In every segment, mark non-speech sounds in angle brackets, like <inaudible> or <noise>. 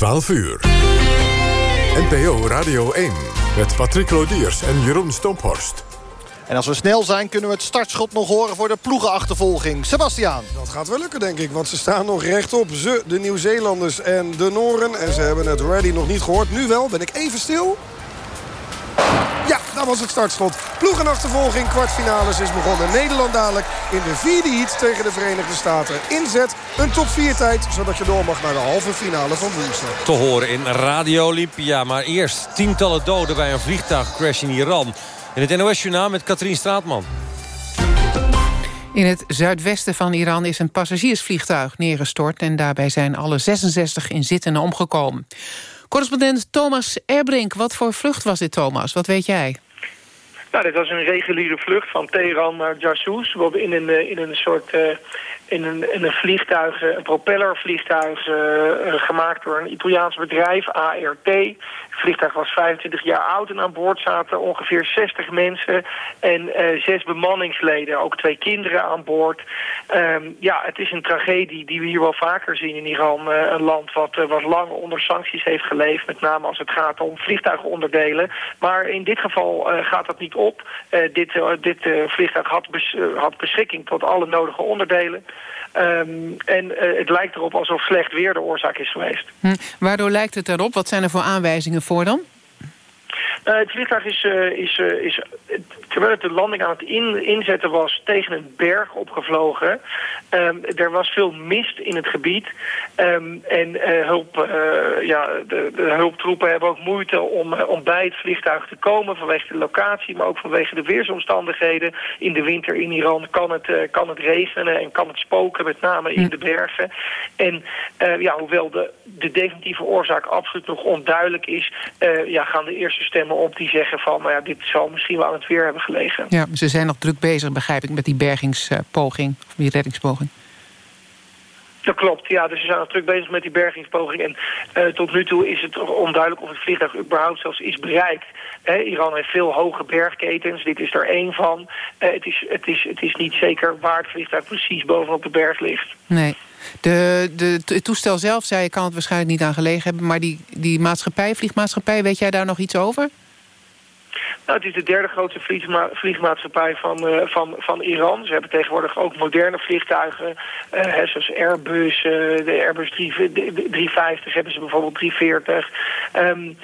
12 uur. NPO Radio 1 met Patrick Lodiers en Jeroen Stomphorst. En als we snel zijn kunnen we het startschot nog horen voor de ploegenachtervolging. Sebastiaan. Dat gaat wel lukken denk ik, want ze staan nog rechtop. Ze, de Nieuw-Zeelanders en de Noren. En ze hebben het ready nog niet gehoord. Nu wel, ben ik even stil? Dat was het startschot. Ploegenachtervolging, kwartfinales is begonnen. Nederland dadelijk in de vierde heat tegen de Verenigde Staten. Inzet, een top 4 tijd, zodat je door mag naar de halve finale van woensdag. Te horen in Radio Olympia. Maar eerst tientallen doden bij een vliegtuigcrash in Iran. In het NOS-journaal met Katrien Straatman. In het zuidwesten van Iran is een passagiersvliegtuig neergestort... en daarbij zijn alle 66 inzittenden omgekomen. Correspondent Thomas Erbrink, wat voor vlucht was dit, Thomas? Wat weet jij? Nou, dit was een reguliere vlucht van Teheran naar Jassous. In een, eh, in een soort uh, in een, een vliegtuig, een propellervliegtuig uh, gemaakt door een Italiaans bedrijf, ART. Het vliegtuig was 25 jaar oud en aan boord zaten ongeveer 60 mensen en zes bemanningsleden, ook twee kinderen aan boord. Um, ja, het is een tragedie die we hier wel vaker zien in Iran. Een land wat, wat lang onder sancties heeft geleefd, met name als het gaat om vliegtuigonderdelen. Maar in dit geval gaat dat niet op. dit dit vliegtuig had, had beschikking tot alle nodige onderdelen. Um, en uh, het lijkt erop alsof slecht weer de oorzaak is geweest. Hm. Waardoor lijkt het erop? Wat zijn er voor aanwijzingen voor dan? Uh, het vliegtuig is, uh, is, uh, is terwijl het de landing aan het in, inzetten was, tegen een berg opgevlogen. Um, er was veel mist in het gebied. Um, en hulp, ja, de, de, hulptroepen hebben ook moeite om, om bij het vliegtuig te komen vanwege de locatie, maar ook vanwege de weersomstandigheden. In de winter in Iran kan het, kan het regenen en kan het spoken, met name in hm. de bergen. En ja, hoewel de, de definitieve oorzaak absoluut nog onduidelijk is, ja, gaan de eerste stemmen op die zeggen van... nou ja, dit zal misschien wel aan het weer hebben gelegen. Ja, ze zijn nog druk bezig, begrijp ik, met die bergingspoging, of die reddingspoging. Dat klopt, ja. Dus ze zijn nog druk bezig met die bergingspoging. En uh, tot nu toe is het onduidelijk of het vliegtuig überhaupt zelfs is bereikt. Iran heeft veel hoge bergketens, dit is er één van. Uh, het, is, het, is, het is niet zeker waar het vliegtuig precies bovenop de berg ligt. Nee. De, de, het toestel zelf, zei je, kan het waarschijnlijk niet aan gelegen hebben... maar die, die maatschappij, vliegmaatschappij, weet jij daar nog iets over? Nou, het is de derde grootste vliegma vliegmaatschappij van, uh, van, van Iran. Ze hebben tegenwoordig ook moderne vliegtuigen, uh, zoals Airbus, uh, de Airbus 350 hebben ze bijvoorbeeld 340. Um,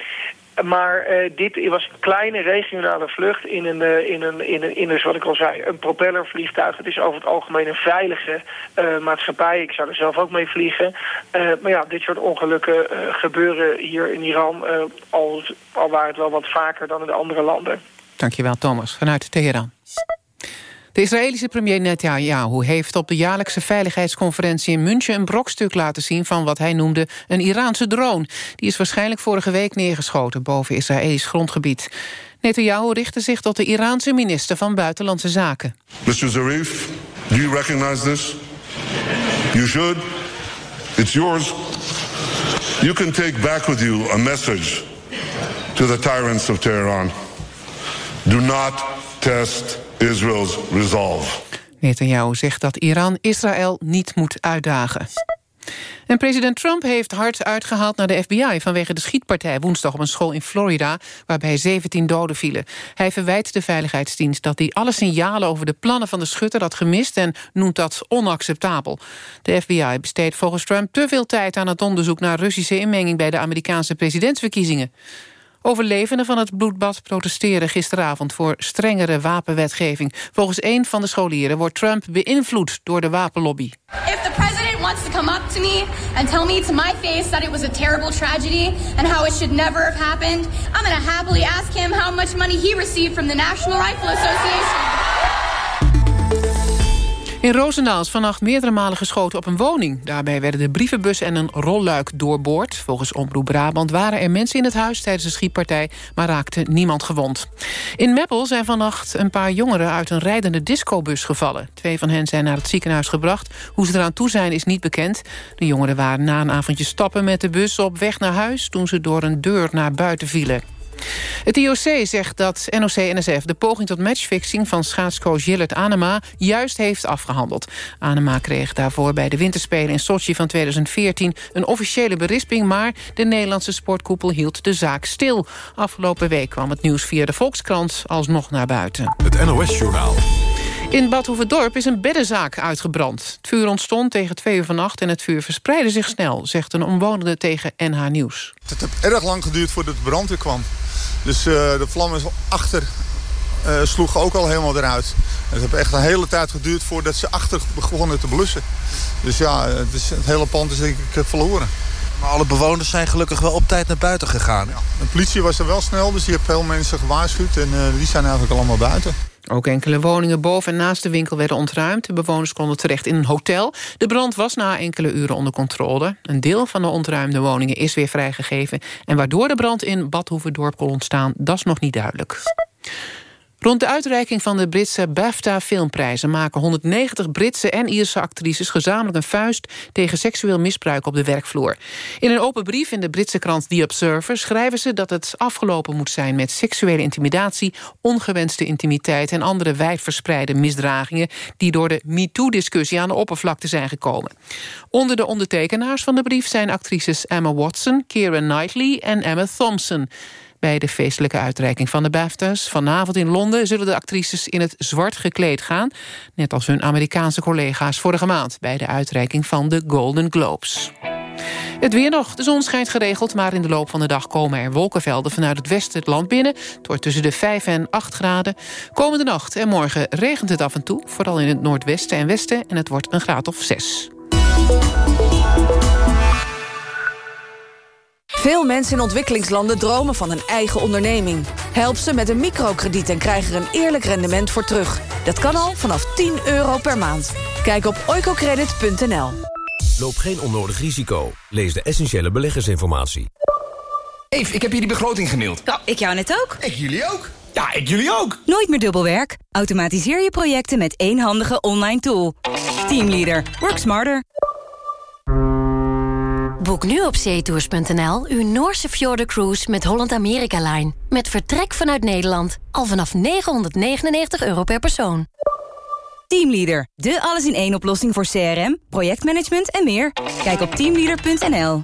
maar uh, dit was een kleine regionale vlucht in een, uh, in, een, in, een, in een, zoals ik al zei, een propellervliegtuig. Het is over het algemeen een veilige uh, maatschappij. Ik zou er zelf ook mee vliegen. maar ja, dit soort ongelukken gebeuren hier in Iran al, al waar het wel wat vaker dan in de andere landen. Dankjewel Thomas, vanuit Teheran. De Israëlische premier Netanyahu heeft op de jaarlijkse veiligheidsconferentie in München een brokstuk laten zien van wat hij noemde een Iraanse drone. Die is waarschijnlijk vorige week neergeschoten boven Israëlisch grondgebied. Netanyahu richtte zich tot de Iraanse minister van Buitenlandse Zaken. Mr. Zarif, do you recognize this? You should. It's yours. You can take back with you a message to the tyrants of Tehran. Do not test Israel's resolve. Netanyahu zegt dat Iran Israël niet moet uitdagen. En president Trump heeft hard uitgehaald naar de FBI... vanwege de schietpartij woensdag op een school in Florida... waarbij 17 doden vielen. Hij verwijt de veiligheidsdienst dat hij alle signalen... over de plannen van de schutter had gemist en noemt dat onacceptabel. De FBI besteedt volgens Trump te veel tijd aan het onderzoek... naar Russische inmenging bij de Amerikaanse presidentsverkiezingen. Overlevenden van het bloedbad protesteren gisteravond voor strengere wapenwetgeving. Volgens een van de scholieren wordt Trump beïnvloed door de wapenlobby. If the president wants to come up to me and tell me to my face that it was a terrible tragedy and how it should never have happened, I'm going to happily ask him how much money he received from the National Rifle Association. In Roosendaal is vannacht meerdere malen geschoten op een woning. Daarbij werden de brievenbus en een rolluik doorboord. Volgens Omroep Brabant waren er mensen in het huis tijdens de schietpartij... maar raakte niemand gewond. In Meppel zijn vannacht een paar jongeren uit een rijdende discobus gevallen. Twee van hen zijn naar het ziekenhuis gebracht. Hoe ze eraan toe zijn is niet bekend. De jongeren waren na een avondje stappen met de bus op weg naar huis... toen ze door een deur naar buiten vielen. Het IOC zegt dat NOC-NSF de poging tot matchfixing... van schaatscoach Jillert Anema juist heeft afgehandeld. Anema kreeg daarvoor bij de winterspelen in Sochi van 2014... een officiële berisping, maar de Nederlandse sportkoepel hield de zaak stil. Afgelopen week kwam het nieuws via de Volkskrant alsnog naar buiten. Het NOS-journaal. In Bad Hoeverdorp is een beddenzaak uitgebrand. Het vuur ontstond tegen twee uur vannacht en het vuur verspreidde zich snel... zegt een omwonende tegen NH Nieuws. Het heeft erg lang geduurd voordat de brand weer kwam. Dus uh, de vlammen achter uh, sloegen ook al helemaal eruit. Het heeft echt een hele tijd geduurd voordat ze achter begonnen te blussen. Dus ja, het, is, het hele pand is denk ik verloren. Maar alle bewoners zijn gelukkig wel op tijd naar buiten gegaan. Ja, de politie was er wel snel, dus die heeft veel mensen gewaarschuwd. En uh, die zijn eigenlijk allemaal buiten. Ook enkele woningen boven en naast de winkel werden ontruimd. De bewoners konden terecht in een hotel. De brand was na enkele uren onder controle. Een deel van de ontruimde woningen is weer vrijgegeven. En waardoor de brand in Badhoevedorp kon ontstaan, dat is nog niet duidelijk. Rond de uitreiking van de Britse BAFTA-filmprijzen... maken 190 Britse en Ierse actrices gezamenlijk een vuist... tegen seksueel misbruik op de werkvloer. In een open brief in de Britse krant The Observer... schrijven ze dat het afgelopen moet zijn met seksuele intimidatie... ongewenste intimiteit en andere wijdverspreide misdragingen... die door de MeToo-discussie aan de oppervlakte zijn gekomen. Onder de ondertekenaars van de brief zijn actrices Emma Watson... Keira Knightley en Emma Thompson... Bij de feestelijke uitreiking van de BAFTA's vanavond in Londen... zullen de actrices in het zwart gekleed gaan... net als hun Amerikaanse collega's vorige maand... bij de uitreiking van de Golden Globes. Het weer nog. De zon schijnt geregeld, maar in de loop van de dag komen er wolkenvelden vanuit het westen het land binnen. Het wordt tussen de 5 en 8 graden. Komende nacht en morgen regent het af en toe, vooral in het noordwesten en westen, en het wordt een graad of 6. Veel mensen in ontwikkelingslanden dromen van een eigen onderneming. Help ze met een microkrediet en krijg er een eerlijk rendement voor terug. Dat kan al vanaf 10 euro per maand. Kijk op oicocredit.nl. Loop geen onnodig risico. Lees de essentiële beleggersinformatie. Eve, ik heb hier die begroting gemaild. Ja, ik jou net ook. Ik jullie ook. Ja, ik jullie ook. Nooit meer dubbelwerk. Automatiseer je projecten met één handige online tool. Teamleader. Work smarter. Boek nu op zeetours.nl uw Noorse Cruise met Holland America Line. Met vertrek vanuit Nederland. Al vanaf 999 euro per persoon. Teamleader, de alles-in-één oplossing voor CRM, projectmanagement en meer. Kijk op teamleader.nl.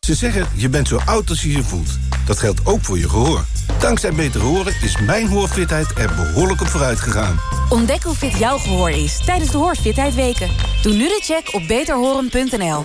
Ze zeggen, je bent zo oud als je je voelt. Dat geldt ook voor je gehoor. Dankzij Beter Horen is mijn hoorfitheid er behoorlijk op vooruit gegaan. Ontdek hoe fit jouw gehoor is tijdens de Hoorfitheid Weken. Doe nu de check op beterhoren.nl.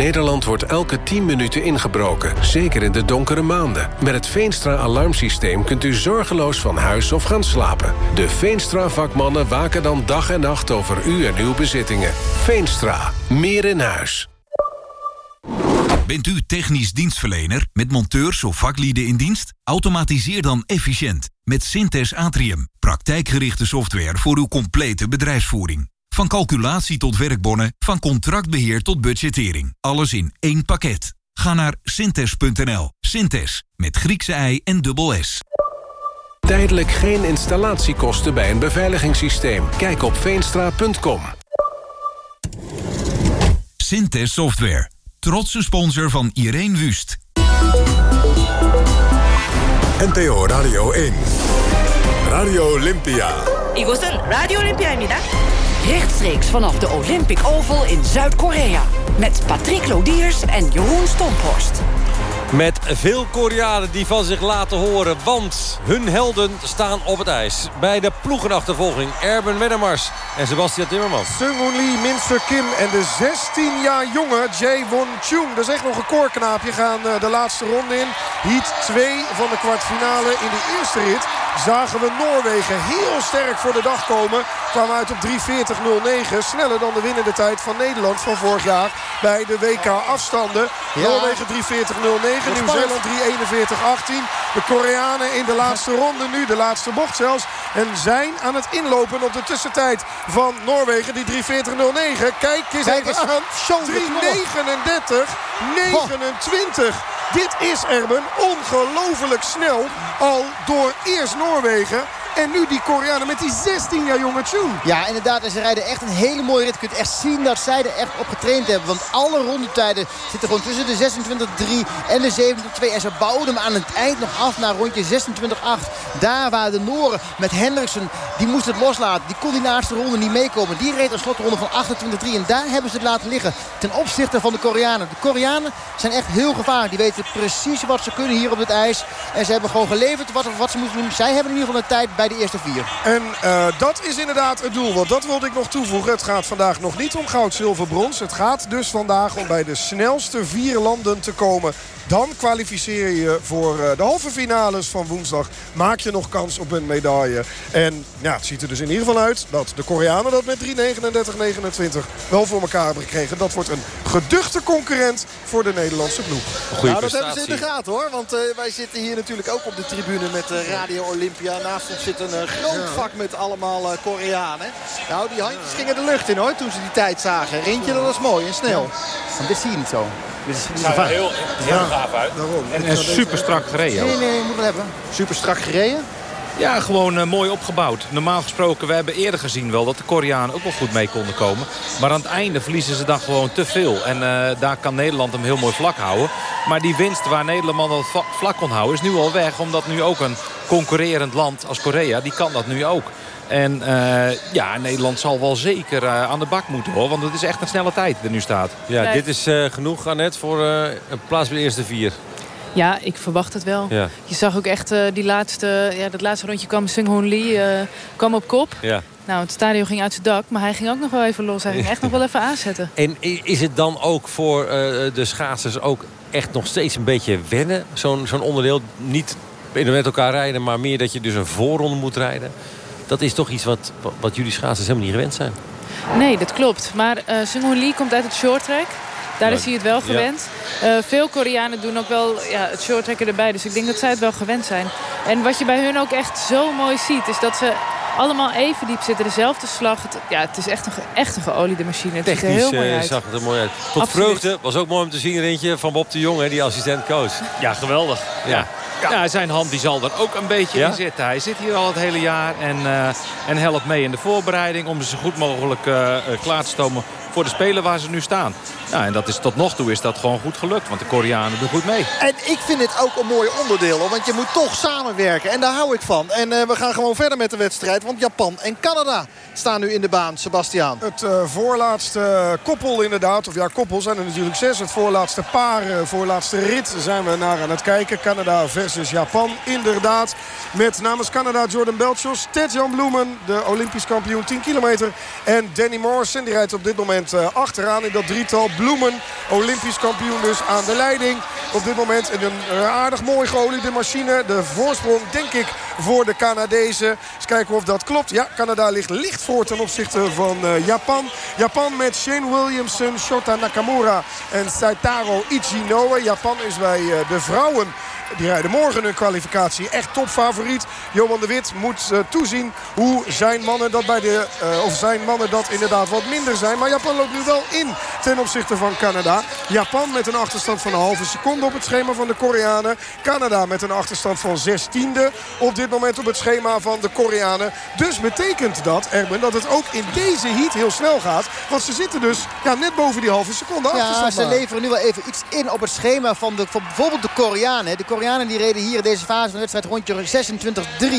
Nederland wordt elke 10 minuten ingebroken, zeker in de donkere maanden. Met het Veenstra-alarmsysteem kunt u zorgeloos van huis of gaan slapen. De Veenstra-vakmannen waken dan dag en nacht over u en uw bezittingen. Veenstra, meer in huis. Bent u technisch dienstverlener met monteurs of vaklieden in dienst? Automatiseer dan efficiënt met Synthes Atrium. Praktijkgerichte software voor uw complete bedrijfsvoering. Van calculatie tot werkbonnen, van contractbeheer tot budgettering. Alles in één pakket. Ga naar synthes.nl. Synthes, met Griekse ei en dubbel S. Tijdelijk geen installatiekosten bij een beveiligingssysteem. Kijk op veenstra.com. Synthes Software. Trotse sponsor van Irene Wust. NTO Radio 1. Radio Olympia. 이곳은 Radio Olympia입니다. Rechtstreeks vanaf de Olympic Oval in Zuid-Korea. Met Patrick Lodiers en Jeroen Stomphorst. Met veel Koreanen die van zich laten horen. Want hun helden staan op het ijs. Bij de ploegenachtervolging Erben Wennemars en Sebastian Timmerman. Seung Lee, Minster Kim en de 16 jaar jonge Jae Won Chung. Dat is echt nog een koorknaapje. Gaan eh, de laatste ronde in. Heat 2 van de kwartfinale in de eerste rit zagen we Noorwegen heel sterk voor de dag komen. Kwamen uit op 3.40.09. Sneller dan de winnende tijd van Nederland van vorig jaar bij de WK afstanden. Ja. Noorwegen 3.40.09, Nieuw-Zeeland 3.41.18. De Koreanen in de laatste ronde nu, de laatste bocht zelfs. En zijn aan het inlopen op de tussentijd van Noorwegen, die 3.40.09. Kijk eens Kijk even eens, aan. zo'n knol. 3.39, 29. Dit is Erben ongelooflijk snel al door eerst Noorwegen en nu die Koreanen met die 16 jaar jonge. Ja, inderdaad. En ze rijden echt een hele mooie rit. Je kunt echt zien dat zij er echt op getraind hebben. Want alle rondetijden zitten gewoon tussen de 26-3 en de 27-2. En ze bouwden hem aan het eind nog af naar rondje 26-8. Daar waren de Noren met Hendriksen. Die moest het loslaten. Die kon die laatste ronde niet meekomen. Die reed een slotronde van 28-3. En daar hebben ze het laten liggen. Ten opzichte van de Koreanen. De Koreanen zijn echt heel gevaarlijk. Die weten precies wat ze kunnen hier op het ijs. En ze hebben gewoon geleverd wat, wat ze moesten doen. Zij hebben in ieder geval de tijd bij de eerste vier. En uh, dat is inderdaad het doel. Want dat wilde ik nog toevoegen. Het gaat vandaag nog niet om goud, zilver, brons. Het gaat dus vandaag om bij de snelste vier landen te komen. Dan kwalificeer je voor uh, de halve finales van woensdag. Maak je nog kans op een medaille. En ja, het ziet er dus in ieder geval uit dat de Koreanen dat met 3.39.29 wel voor elkaar hebben gekregen. Dat wordt een geduchte concurrent voor de Nederlandse ploeg. Goeie nou, dat hebben ze in de gaten hoor. Want uh, wij zitten hier natuurlijk ook op de tribune met uh, Radio Olympia. Naast ons zit een groot ja. vak met allemaal Koreanen. Nou, die handjes gingen de lucht in hoor toen ze die tijd zagen. Rintje, dat was mooi en snel. En dit zie je niet zo. Dus het ja, heel, heel ja, gaaf uit. En, en super strak gereden. Nee, nee, je moet wel hebben. Super strak gereden? Ja, gewoon uh, mooi opgebouwd. Normaal gesproken, we hebben eerder gezien wel dat de Koreanen ook wel goed mee konden komen. Maar aan het einde verliezen ze dan gewoon te veel. En uh, daar kan Nederland hem heel mooi vlak houden. Maar die winst waar Nederland al vlak kon houden is nu al weg. Omdat nu ook een concurrerend land als Korea, die kan dat nu ook. En uh, ja, Nederland zal wel zeker uh, aan de bak moeten hoor. Want het is echt een snelle tijd die er nu staat. Ja, nee. dit is uh, genoeg Annette voor een plaats bij de eerste vier. Ja, ik verwacht het wel. Ja. Je zag ook echt die laatste, ja, dat laatste rondje kwam Sung-Hoon Lee kwam op kop. Ja. Nou, het stadion ging uit zijn dak, maar hij ging ook nog wel even los. Hij ging echt nog wel even aanzetten. <laughs> En is het dan ook voor de schaatsers ook echt nog steeds een beetje wennen? Zo'n zo'n onderdeel, niet met elkaar rijden, maar meer dat je dus een voorronde moet rijden? Dat is toch iets wat, wat jullie schaatsers helemaal niet gewend zijn. Nee, dat klopt. Maar uh, Sung-Hoon Lee komt uit het short track. Daar is hij het wel gewend. Ja. Uh, veel Koreanen doen ook wel ja, het short track erbij. Dus ik denk dat zij het wel gewend zijn. En wat je bij hun ook echt zo mooi ziet... is dat ze allemaal even diep zitten. Dezelfde slag. Het, ja, het is echt een, echt een geoliede machine. Het Technisch ziet er heel mooi uit. zag het er mooi uit. Tot Absoluut. vreugde was ook mooi om te zien. Eentje van Bob de Jong, hè, die assistent coach. Ja, geweldig. Ja. Ja. Ja. zijn hand die zal er ook een beetje ja? in zitten. Hij zit hier al het hele jaar en, uh, en helpt mee in de voorbereiding... om ze zo goed mogelijk uh, klaar te stomen voor de spelen waar ze nu staan. Nou, en dat is, tot nog toe is dat gewoon goed gelukt. Want de Koreanen doen goed mee. En ik vind het ook een mooi onderdeel. Hoor, want je moet toch samenwerken. En daar hou ik van. En uh, we gaan gewoon verder met de wedstrijd. Want Japan en Canada staan nu in de baan. Sebastiaan. Het uh, voorlaatste koppel inderdaad. Of ja, koppel zijn er natuurlijk zes. Het voorlaatste paar, uh, voorlaatste rit zijn we naar aan het kijken. Canada versus Japan. Inderdaad. Met namens Canada Jordan Belchos. Ted Jan Bloemen, de Olympisch kampioen 10 kilometer. En Danny Morrison, die rijdt op dit moment uh, achteraan in dat drietal. Bloemen, Olympisch kampioen dus aan de leiding. Op dit moment een aardig mooi geoliede machine. De voorsprong, denk ik, voor de Canadezen. Eens kijken of dat klopt. Ja, Canada ligt licht voor ten opzichte van uh, Japan. Japan met Shane Williamson, Shota Nakamura en Saitaro Ichinoue. Japan is bij uh, de vrouwen die rijden morgen hun kwalificatie. Echt topfavoriet. Johan de Wit moet uh, toezien hoe zijn mannen dat bij de uh, of zijn mannen dat inderdaad wat minder zijn. Maar Japan loopt nu wel in ten opzichte van Canada. Japan met een achterstand van een halve seconde op het schema van de Koreanen. Canada met een achterstand van zestiende op dit moment op het schema van de Koreanen. Dus betekent dat, Erben, dat het ook in deze heat heel snel gaat. Want ze zitten dus ja, net boven die halve seconde Ja, ze leveren nu wel even iets in op het schema van, de, van bijvoorbeeld de Koreanen. De Koreanen die reden hier in deze fase van de wedstrijd rondje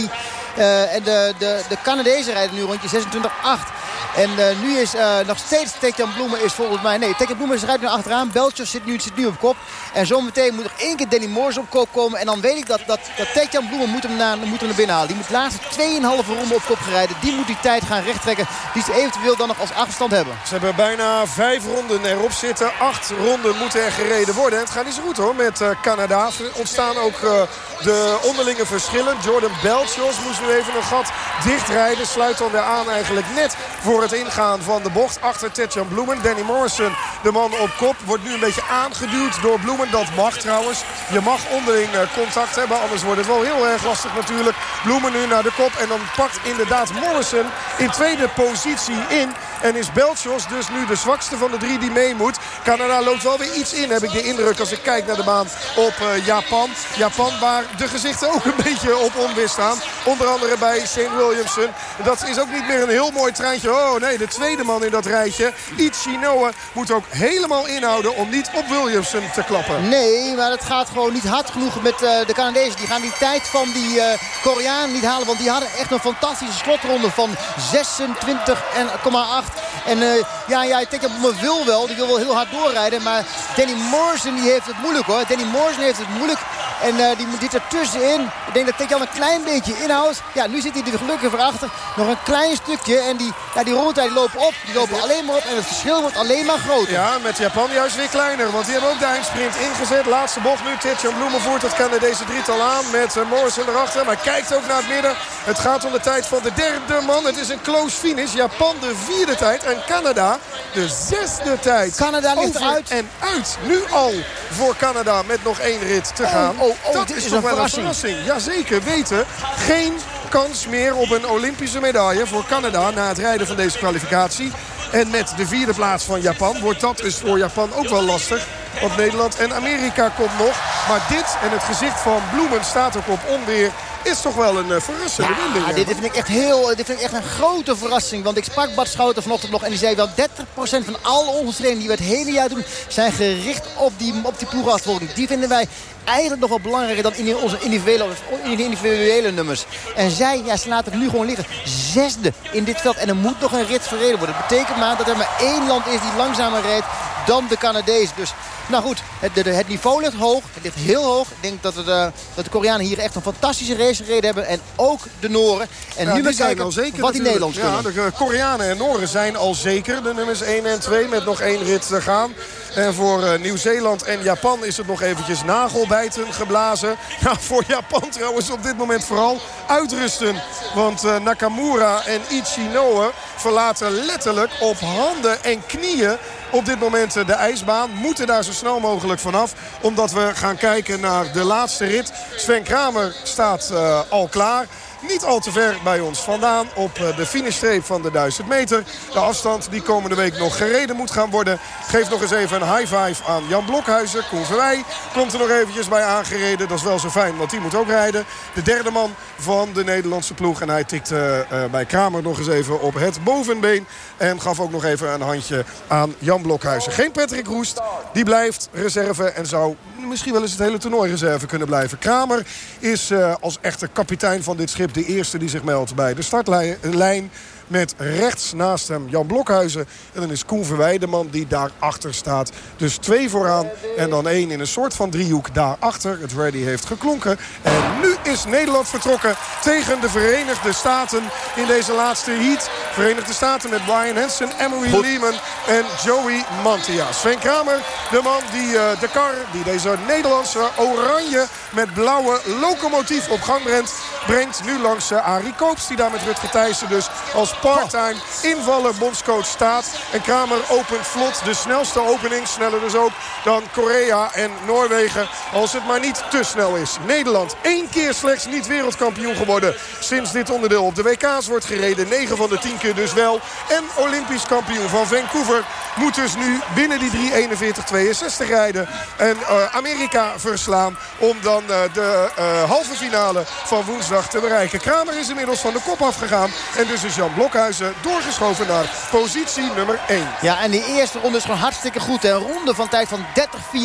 26-3. Uh, en de, de, de Canadezen rijden nu rondje 26-8. En uh, nu is uh, nog steeds Tetjan Bloemen is volgens mij... Nee, Tetjan Bloemen eruit naar achteraan. Beltjes zit nu, zit nu op kop. En zometeen moet nog één keer Danny Moors op kop komen. En dan weet ik dat, dat, dat Tetjan Bloemen moet hem, naar, moet hem naar binnen halen. Die moet de laatste 2,5 ronde op kop gereden. Die moet die tijd gaan rechttrekken. Die ze eventueel dan nog als achterstand hebben. Ze hebben bijna vijf ronden erop zitten. Acht ronden moeten er gereden worden. En het gaat niet zo goed hoor met Canada. Ontstaan ook de onderlinge verschillen. Jordan Belchos moest nu even een gat dichtrijden. Sluit dan weer aan eigenlijk net voor het ingaan van de bocht. Achter Tetjan Bloemen. Danny Morrison, de man op kop, wordt nu een beetje aangeduwd door Bloemen. Dat mag trouwens. Je mag onderling contact hebben. Anders wordt het wel heel erg lastig natuurlijk. Bloemen nu naar de kop. En dan pakt inderdaad Morrison in tweede positie in. En is Belchos dus nu de zwakste van de drie die mee moet. Canada loopt wel weer iets in, heb ik de indruk als ik kijk naar de baan op uh, Japan. Japan waar de gezichten ook een beetje op onweer staan. Onder andere bij Shane Williamson. Dat is ook niet meer een heel mooi treintje. Oh nee, de tweede man in dat rijtje. Ichinoe moet ook helemaal inhouden om niet op Williamson te klappen. Nee, maar het gaat gewoon niet hard genoeg met uh, de Canadezen. Die gaan die tijd van die uh, Koreaan niet halen. Want die hadden echt een fantastische slotronde van 26,8. En uh, ja, ja, ik denk dat me wil wel. Die wil wel heel hard doorrijden. Maar Danny Morrison die heeft het moeilijk hoor. Danny Morrison heeft het moeilijk. En uh, die zit er tussenin. Ik denk dat Tekjan een klein beetje inhoudt. Ja, nu zit hij er gelukkig voor achter. Nog een klein stukje. En die, ja, die rondtijden lopen op. Die lopen alleen maar op. En het verschil wordt alleen maar groter. Ja, met Japan juist weer kleiner. Want die hebben ook de eindsprint ingezet. Laatste bocht nu. Tetjan Bloemen voert het Canadese drietal aan. Met uh, Morrison erachter. Maar kijkt ook naar het midden. Het gaat om de tijd van de derde man. Het is een close finish. Japan de vierde tijd. En Canada de zesde tijd. Canada ligt Over eruit. En uit. Nu al voor Canada met nog één rit te gaan. Oh, oh, dat dit is, is toch een wel verrassing. een verrassing. Jazeker, weten. Geen kans meer op een Olympische medaille voor Canada na het rijden van deze kwalificatie. En met de vierde plaats van Japan wordt dat dus voor Japan ook wel lastig. Want Nederland en Amerika komt nog. Maar dit en het gezicht van Bloemen staat ook op onweer. Is toch wel een uh, verrassende wending. Ja, dit, vind ik echt heel, dit vind ik echt een grote verrassing. Want ik sprak Bart Schouten vanochtend nog en die zei wel 30% van alle ongestreden die we het hele jaar doen... zijn gericht op die, op die ploegachtervolging. Die vinden wij eigenlijk nog wel belangrijker dan in onze individuele, individuele nummers. En zij, ja, ze laten het nu gewoon liggen. Zesde in dit veld. En er moet nog een rit verreden worden. Dat betekent maar dat er maar één land is die langzamer rijdt dan de Canadezen. Dus nou goed, het, het, het, niveau ligt hoog. Het ligt heel hoog. Ik denk dat, het, uh, dat de Koreanen hier echt een fantastische race gereden hebben. En ook de Noren. En ja, nu kijken al zeker wat die. Nederlands ja, kunnen. De Koreanen en Noren zijn al zeker. De nummers 1 en 2 met nog één rit te gaan. En voor uh, Nieuw-Zeeland en Japan is het nog eventjes nagelbijten geblazen. <laughs> Nou, voor Japan trouwens op dit moment vooral uitrusten. Want uh, Nakamura en Ichinoe verlaten letterlijk op handen en knieën op dit moment de ijsbaan. Moeten daar zo snel mogelijk vanaf. Omdat we gaan kijken naar de laatste rit. Sven Kramer staat uh, al klaar. Niet al te ver bij ons vandaan op de finishstreep van de 1000 meter. De afstand die komende week nog gereden moet gaan worden. Geef nog eens even een high five aan Jan Blokhuizen. Koen Verwij komt er nog eventjes bij aangereden. Dat is wel zo fijn, want die moet ook rijden. De derde man van de Nederlandse ploeg. En hij tikte uh, bij Kramer nog eens even op het bovenbeen. En gaf ook nog even een handje aan Jan Blokhuizen. Geen Patrick Roest. Die blijft reserve en zou misschien wel eens het hele toernooi reserve kunnen blijven. Kramer is uh, als echte kapitein van dit schip de eerste die zich meldt bij de startlijn. Met rechts naast hem Jan Blokhuizen. En dan is Koen Verwij de man die daarachter staat. Dus twee vooraan en dan één in een soort van driehoek daarachter. Het ready heeft geklonken. En nu is Nederland vertrokken tegen de Verenigde Staten in deze laatste heat. Verenigde Staten met Brian Hansen, Emery Lehman en Joey Mantia. Sven Kramer, de man die uh, de kar, die deze Nederlandse oranje met blauwe locomotief op gang brengt. Brengt nu langs uh, Arie Koops, die daar met Rutger Thijssen dus als parttime invaller bondscoach staat. En Kramer opent vlot de snelste opening. Sneller dus ook dan Korea en Noorwegen. Als het maar niet te snel is. Nederland één keer slechts niet wereldkampioen geworden. Sinds dit onderdeel op de WK's wordt gereden. 9 van de 10 keer dus wel. En Olympisch kampioen van Vancouver moet dus nu binnen die 3.41.62 rijden. En uh, Amerika verslaan om dan uh, de uh, halve finale van woensdag te bereiken. Kramer is inmiddels van de kop afgegaan. En dus is Jan Blokhuizen doorgeschoven naar positie nummer 1. Ja, en die eerste ronde is gewoon hartstikke goed. Een ronde van tijd van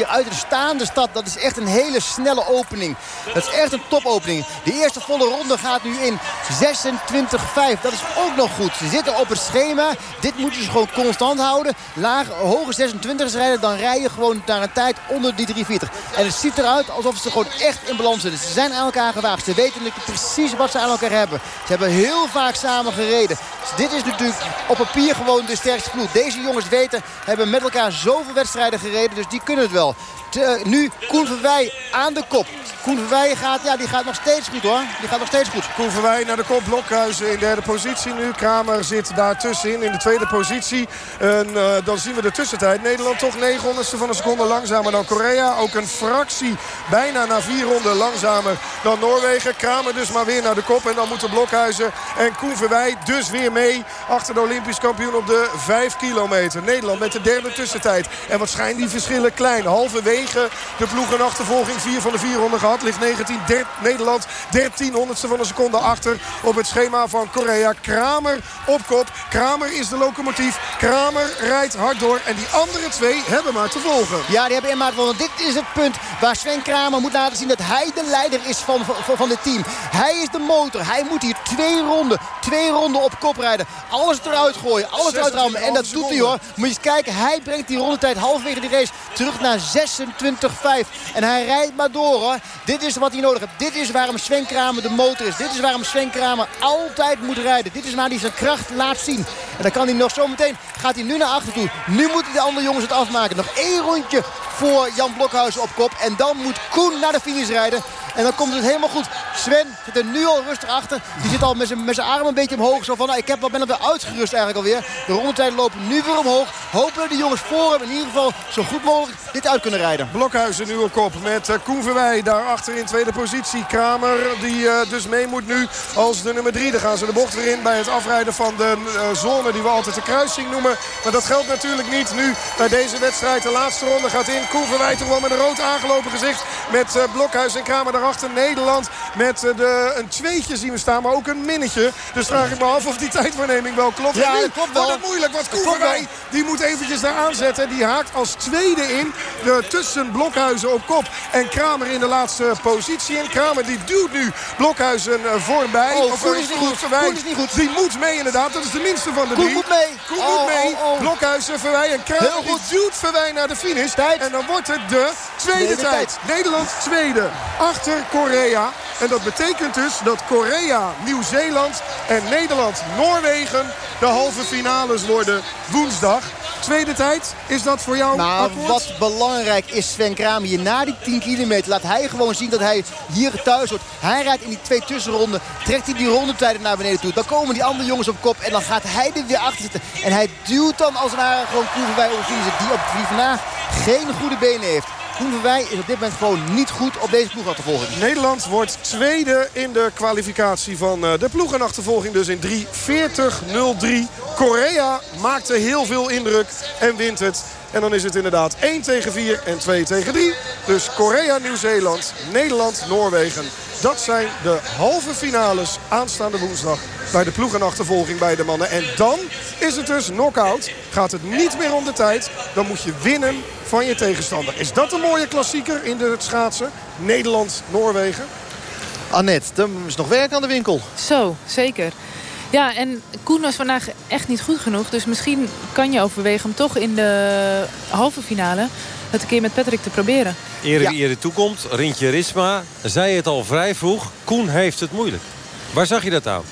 30-4 uit de staande stad. Dat is echt een hele snelle opening. Dat is echt een topopening. De eerste volle ronde gaat nu in 26-5. Dat is ook nog goed. Ze zitten op het schema. Dit moeten ze gewoon constant houden. Laag, hoge 26 rijden. Dan rij je gewoon naar een tijd onder die 340. En het ziet eruit alsof ze gewoon echt in balans zitten. Ze zijn aan elkaar gewaagd. Ze weten precies wat ze aan elkaar hebben. Ze hebben heel vaak samen gereden. Dus dit is natuurlijk op papier gewoon de sterkste ploeg. Deze jongens weten, hebben met elkaar zoveel wedstrijden gereden. Dus die kunnen het wel. Te, nu Koen Verwij aan de kop. Koen Verwij gaat, ja, die gaat nog steeds goed hoor. Die gaat nog steeds goed. Koen Verwij naar de kop. Blokhuizen in derde positie nu. Kramer zit daartussenin in de tweede positie. En uh, dan zien we de tussentijd. Nederland toch 900ste van een seconde langzamer dan Korea. Ook een fractie bijna na vier ronden langzamer dan Noorwegen. Kramer dus maar weer naar de kop. En dan moeten Blokhuizen en Koen Verwij dus weer mee. Achter de Olympisch kampioen op de 5 kilometer. Nederland met de derde tussentijd. En wat schijnen die verschillen klein. Halverwege de ploegenachtervolging. Vier van de vier ronden gehad. Ligt 19, der, Nederland 13 honderdste van een seconde achter op het schema van Korea. Kramer op kop. Kramer is de locomotief. Kramer rijdt hard door. En die andere twee hebben maar te volgen. Ja, die hebben inmaat gewonnen. Dit is het punt waar Sven Kramer moet laten zien dat hij de leider is van, van, van het team. Hij is de motor. Hij moet hier twee ronden, twee ronden op kop rijden. Alles eruit gooien, alles eruit rammen. En dat doet hij hoor. Moet je eens kijken, hij brengt die rondetijd halverwege die race terug naar 26,5. En hij rijdt maar door hoor. Dit is wat hij nodig heeft. Dit is waarom Sven Kramer de motor is. Dit is waarom Sven Kramer altijd moet rijden. Dit is waar hij zijn kracht laat zien. En dan kan hij nog zo meteen, gaat hij nu naar achter toe. Nu moeten de andere jongens het afmaken. Nog één rondje voor Jan Blokhuizen op kop. En dan moet Koen naar de finish rijden. En dan komt het helemaal goed. Sven zit er nu al rustig achter. Die zit al met zijn, arm een beetje omhoog. Zo van, nou, ik heb, ben weer uitgerust eigenlijk alweer. De rondetijden lopen nu weer omhoog. Hopen dat de jongens voor hem in ieder geval zo goed mogelijk dit uit kunnen rijden. Blokhuizen nu op kop met uh, Koen Verwij daarachter in tweede positie. Kramer die uh, dus mee moet nu als de nummer drie. Dan gaan ze de bocht weer in bij het afrijden van de uh, zone die we altijd de kruising noemen. Maar dat geldt natuurlijk niet nu bij deze wedstrijd. De laatste ronde gaat in. Koen Verwij toch wel met een rood aangelopen gezicht. Met Blokhuis en Kramer daarachter. Nederland met de, een tweetje zien we staan, maar ook een minnetje. Dus vraag ik me af of die tijdwaarneming wel klopt. Ja, dat klopt wel. Wordt het moeilijk, want Koen Verwij die moet eventjes daar aanzetten. Die haakt als tweede in. De tussen Blokhuizen op kop en Kramer in de laatste positie. En Kramer die duwt nu Blokhuizen voorbij. Oh, of Koen is niet goed. Verwij. Koen is niet goed. Die moet mee inderdaad. Dat is de minste van de Koen drie. moet mee. Koen oh, moet mee. Oh, oh. Blokhuizen, Verwij en Kramer Heel goed. duwt Verwij naar de finish. Tijd. En dan wordt het de tweede, Tweede tijd. Nederland tweede. Achter Korea. En dat betekent dus dat Korea, Nieuw-Zeeland en Nederland, Noorwegen de halve finales worden woensdag. Tweede tijd, is dat voor jou Nou, akkoord? wat belangrijk is Sven Kramer hier na die 10 kilometer. Laat hij gewoon zien dat hij hier thuis hoort. Hij rijdt in die twee tussenronden. Trekt hij die rondetijden naar beneden toe. Dan komen die andere jongens op kop. En dan gaat hij er weer achter zitten. En hij duwt dan als het ware gewoon Koen Verwij op. Die, op, vandaag geen goede benen heeft. Koen Verwij is op dit moment gewoon niet goed op deze ploegachtervolging. Nederland wordt tweede in de kwalificatie van uh, de ploegenachtervolging. Dus in 3.40.03. Korea maakte heel veel indruk en wint het. En dan is het inderdaad 1 tegen 4 en 2 tegen 3. Dus Korea, Nieuw-Zeeland, Nederland, Noorwegen. Dat zijn de halve finales aanstaande woensdag bij de ploegenachtervolging bij de mannen. En dan is het dus knock-out. Gaat het niet meer om de tijd. Dan moet je winnen van je tegenstander. Is dat een mooie klassieker in het schaatsen? Nederland, Noorwegen. Annette, er is nog werk aan de winkel. Zo, zeker. Ja, en Koen was vandaag echt niet goed genoeg. Dus misschien kan je overwegen om toch in de halve finale... het een keer met Patrick te proberen. Ere wie ere toekomt, Rintje Risma zei het al vrij vroeg. Koen heeft het moeilijk. Waar zag je dat aan?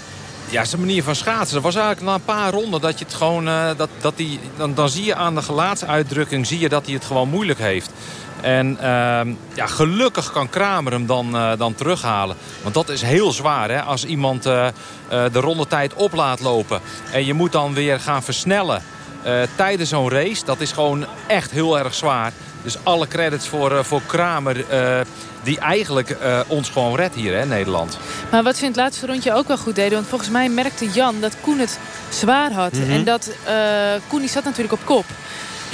Ja, zijn manier van schaatsen. Dat was eigenlijk na een paar ronden dat je het gewoon... Uh, dat, dat die, dan, dan zie je aan de gelaatsuitdrukking zie je dat hij het gewoon moeilijk heeft. En uh, ja, gelukkig kan Kramer hem dan, uh, dan terughalen. Want dat is heel zwaar hè? als iemand uh, de rondetijd op laat lopen. En je moet dan weer gaan versnellen tijdens zo'n race. Dat is gewoon echt heel erg zwaar. Dus alle credits voor, voor Kramer die eigenlijk uh, ons gewoon redt hier in Nederland. Maar wat ze in het laatste rondje ook wel goed deden... want volgens mij merkte Jan dat Koen het zwaar had. Mm -hmm. En dat Koen die zat natuurlijk op kop.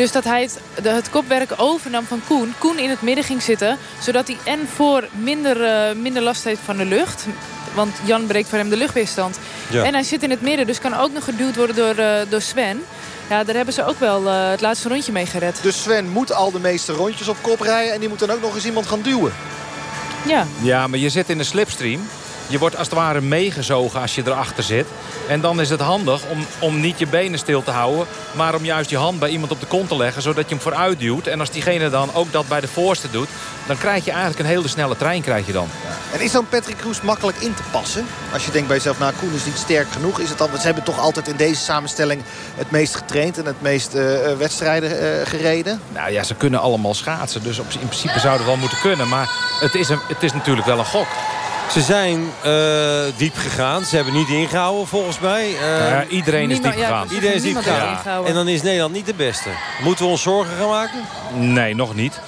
Dus dat hij het, het kopwerk overnam van Koen. Koen in het midden ging zitten. Zodat hij en voor minder, uh, minder last heeft van de lucht. Want Jan breekt voor hem de luchtweerstand. Ja. En hij zit in het midden, dus kan ook nog geduwd worden door, eh, door Sven. Ja, daar hebben ze ook wel eh, het laatste rondje mee gered. Dus Sven moet al de meeste rondjes op kop rijden. En die moet dan ook nog eens iemand gaan duwen. Ja. Ja, maar je zit in een slipstream. Je wordt als het ware meegezogen als je erachter zit. En dan is het handig om, om niet je benen stil te houden... maar om juist je hand bij iemand op de kont te leggen... zodat je hem vooruit duwt. En als diegene dan ook dat bij de voorste doet... dan krijg je eigenlijk een hele snelle trein krijg je dan. En is dan Patrick Kroes makkelijk in te passen? Als je denkt bij jezelf, nou Koen is niet sterk genoeg. Is het dan, ze hebben toch altijd in deze samenstelling het meest getraind... en het meest eh, wedstrijden eh, gereden? Nou ja, ze kunnen allemaal schaatsen. Dus op, in principe zouden wel moeten kunnen. Maar het is, een, het is natuurlijk wel een gok. Ze zijn eh, diep gegaan. Ze hebben niet ingehouden volgens mij. Uh, nou ja, iedereen is diep gegaan. Ja, iedereen is diep gegaan. En dan is Nederland niet de beste. Moeten we ons zorgen gaan maken? Nee, nog niet.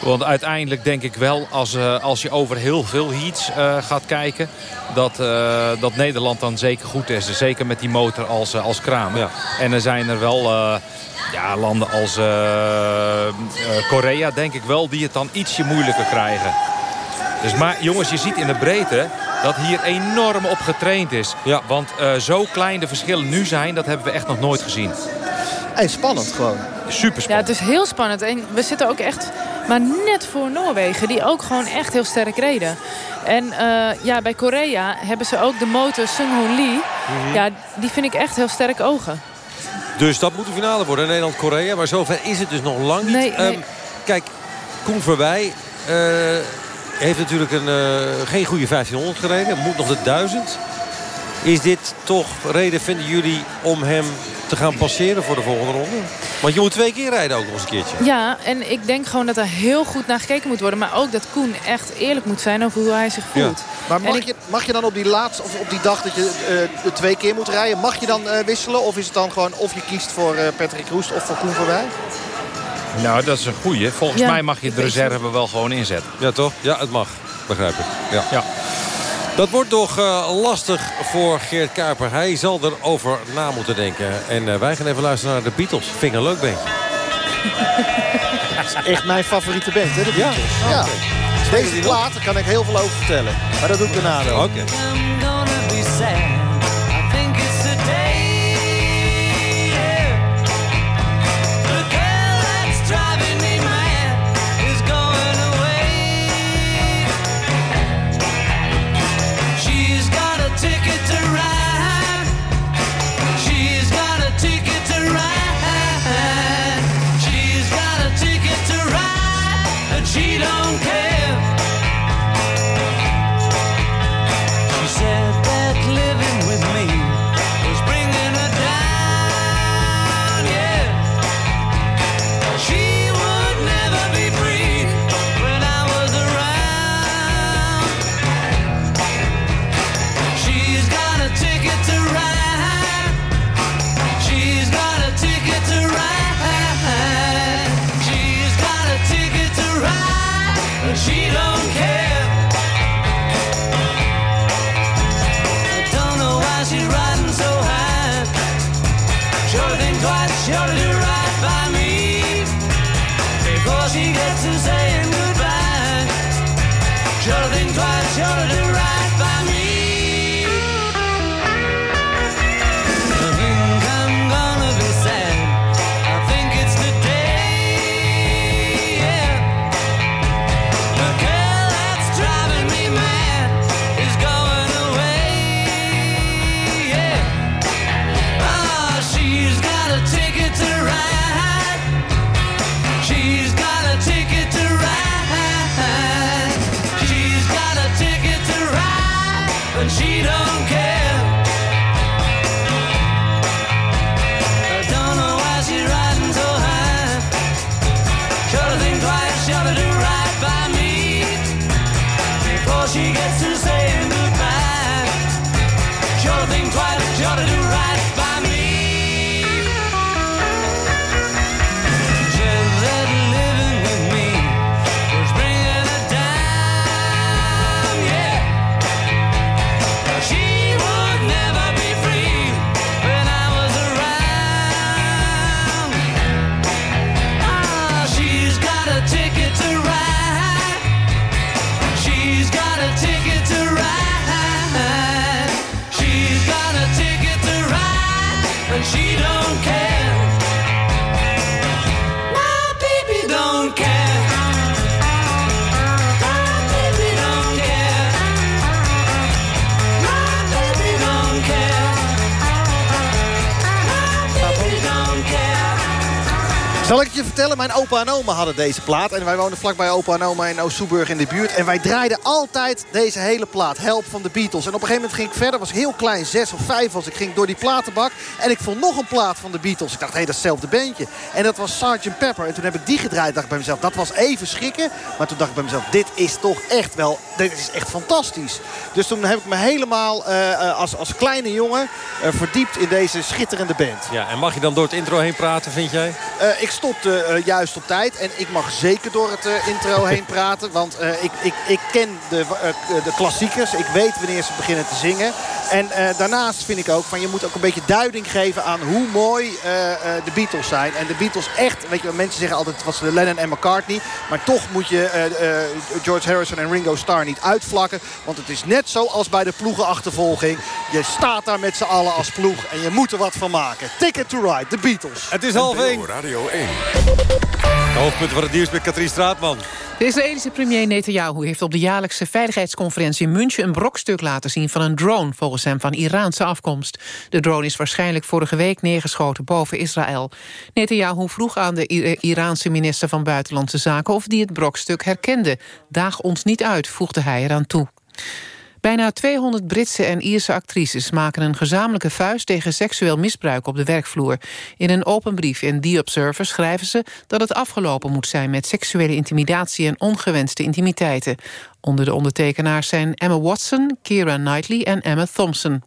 Want uiteindelijk denk ik wel, als, uh, als je over heel veel heats uh, gaat kijken... Dat, uh, dat Nederland dan zeker goed is. Zeker met die motor als, als Kramer. Ja. En er zijn er wel ja, landen als Korea, denk ik wel... die het dan ietsje moeilijker krijgen. Dus maar jongens, je ziet in de breedte dat hier enorm op getraind is. Ja. Want zo klein de verschillen nu zijn, dat hebben we echt nog nooit gezien. En spannend gewoon. Super spannend. Ja, het is heel spannend. En we zitten ook echt maar net voor Noorwegen. Die ook gewoon echt heel sterk reden. En uh, ja, bij Korea hebben ze ook de motor Sung-Hoon Lee. Mm -hmm. Ja, die vind ik echt heel sterk ogen. Dus dat moet de finale worden. Nederland-Korea. Maar zover is het dus nog lang niet. Nee, nee. Um, kijk, Koen voorbij. Uh, heeft natuurlijk een, uh, geen goede 1500 gereden. Moet nog de 1000. Is dit toch reden, vinden jullie, om hem te gaan passeren voor de volgende ronde? Want je moet twee keer rijden ook nog eens een keertje. Ja, en ik denk gewoon dat er heel goed naar gekeken moet worden. Maar ook dat Koen echt eerlijk moet zijn over hoe hij zich voelt. Ja. Maar mag, ik... je, mag je dan op die laatste, of op die dag dat je uh, de twee keer moet rijden... mag je dan uh, wisselen? Of is het dan gewoon of je kiest voor uh, Patrick Roest of voor Koen voorbij? Nou, dat is een goeie. Volgens ja, mij mag je de reserve wel gewoon inzetten. Ja, toch? Ja, het mag. Begrijp ik. Ja. ja. Dat wordt toch uh, lastig voor Geert Kuiper. Hij zal erover na moeten denken. En uh, wij gaan even luisteren naar de Beatles. Vind ik een leuk bandje. <laughs> dat is echt mijn favoriete band, hè, de Beatles. Ja. ja. Okay. Deze plaat, daar kan ik heel veel over vertellen. Maar dat doe ik daarna wel. Oké. Okay. Je vertellen? Mijn opa en oma hadden deze plaat. En wij woonden vlakbij opa en oma in Oost-Soeburg in de buurt. En wij draaiden altijd deze hele plaat. Help van de Beatles. En op een gegeven moment ging ik verder. was heel klein, zes of vijf was. Ik ging door die platenbak. En ik vond nog een plaat van de Beatles. Ik dacht, hé, hey, dat is hetzelfde bandje. En dat was Sgt. Pepper. En toen heb ik die gedraaid. dacht ik bij mezelf, dat was even schrikken. Maar toen dacht ik bij mezelf, dit is toch echt wel... Dit is echt fantastisch. Dus toen heb ik me helemaal eh, eh, als, als kleine jongen... eh, verdiept in deze schitterende band. Ja, en mag je dan door het intro heen praten, vind jij? Ik stopte eh, juist op tijd. En ik mag zeker door het eh, intro heen praten. Want eh, ik, ik, ik ken de, de klassiekers. Ik weet wanneer ze beginnen te zingen. En eh, daarnaast vind ik ook van je moet ook een beetje duiding geven aan hoe mooi eh, eh, de Beatles zijn. En de Beatles echt, weet je, mensen zeggen altijd het was Lennon en McCartney. Maar toch moet je eh, eh, George Harrison en Ringo Starr niet uitvlakken. Want het is net zoals bij de ploegenachtervolging. Je staat daar met z'n allen als ploeg en je moet er wat van maken. Ticket to Ride, de Beatles. Het is half één. Radio 1. De hoofdpunten van het nieuws met Katrien Straatman. De Israëlische premier Netanyahu heeft op de jaarlijkse veiligheidsconferentie in München een brokstuk laten zien van een drone, volgens hem van Iraanse afkomst. De drone is waarschijnlijk vorige week neergeschoten boven Israël. Netanyahu vroeg aan de I- Iraanse minister van Buitenlandse Zaken of die het brokstuk herkende. Daag ons niet uit, voegde hij eraan toe. Bijna 200 Britse en Ierse actrices maken een gezamenlijke vuist tegen seksueel misbruik op de werkvloer. In een open brief in The Observer schrijven ze dat het afgelopen moet zijn met seksuele intimidatie en ongewenste intimiteiten. Onder de ondertekenaars zijn Emma Watson, Keira Knightley en Emma Thompson.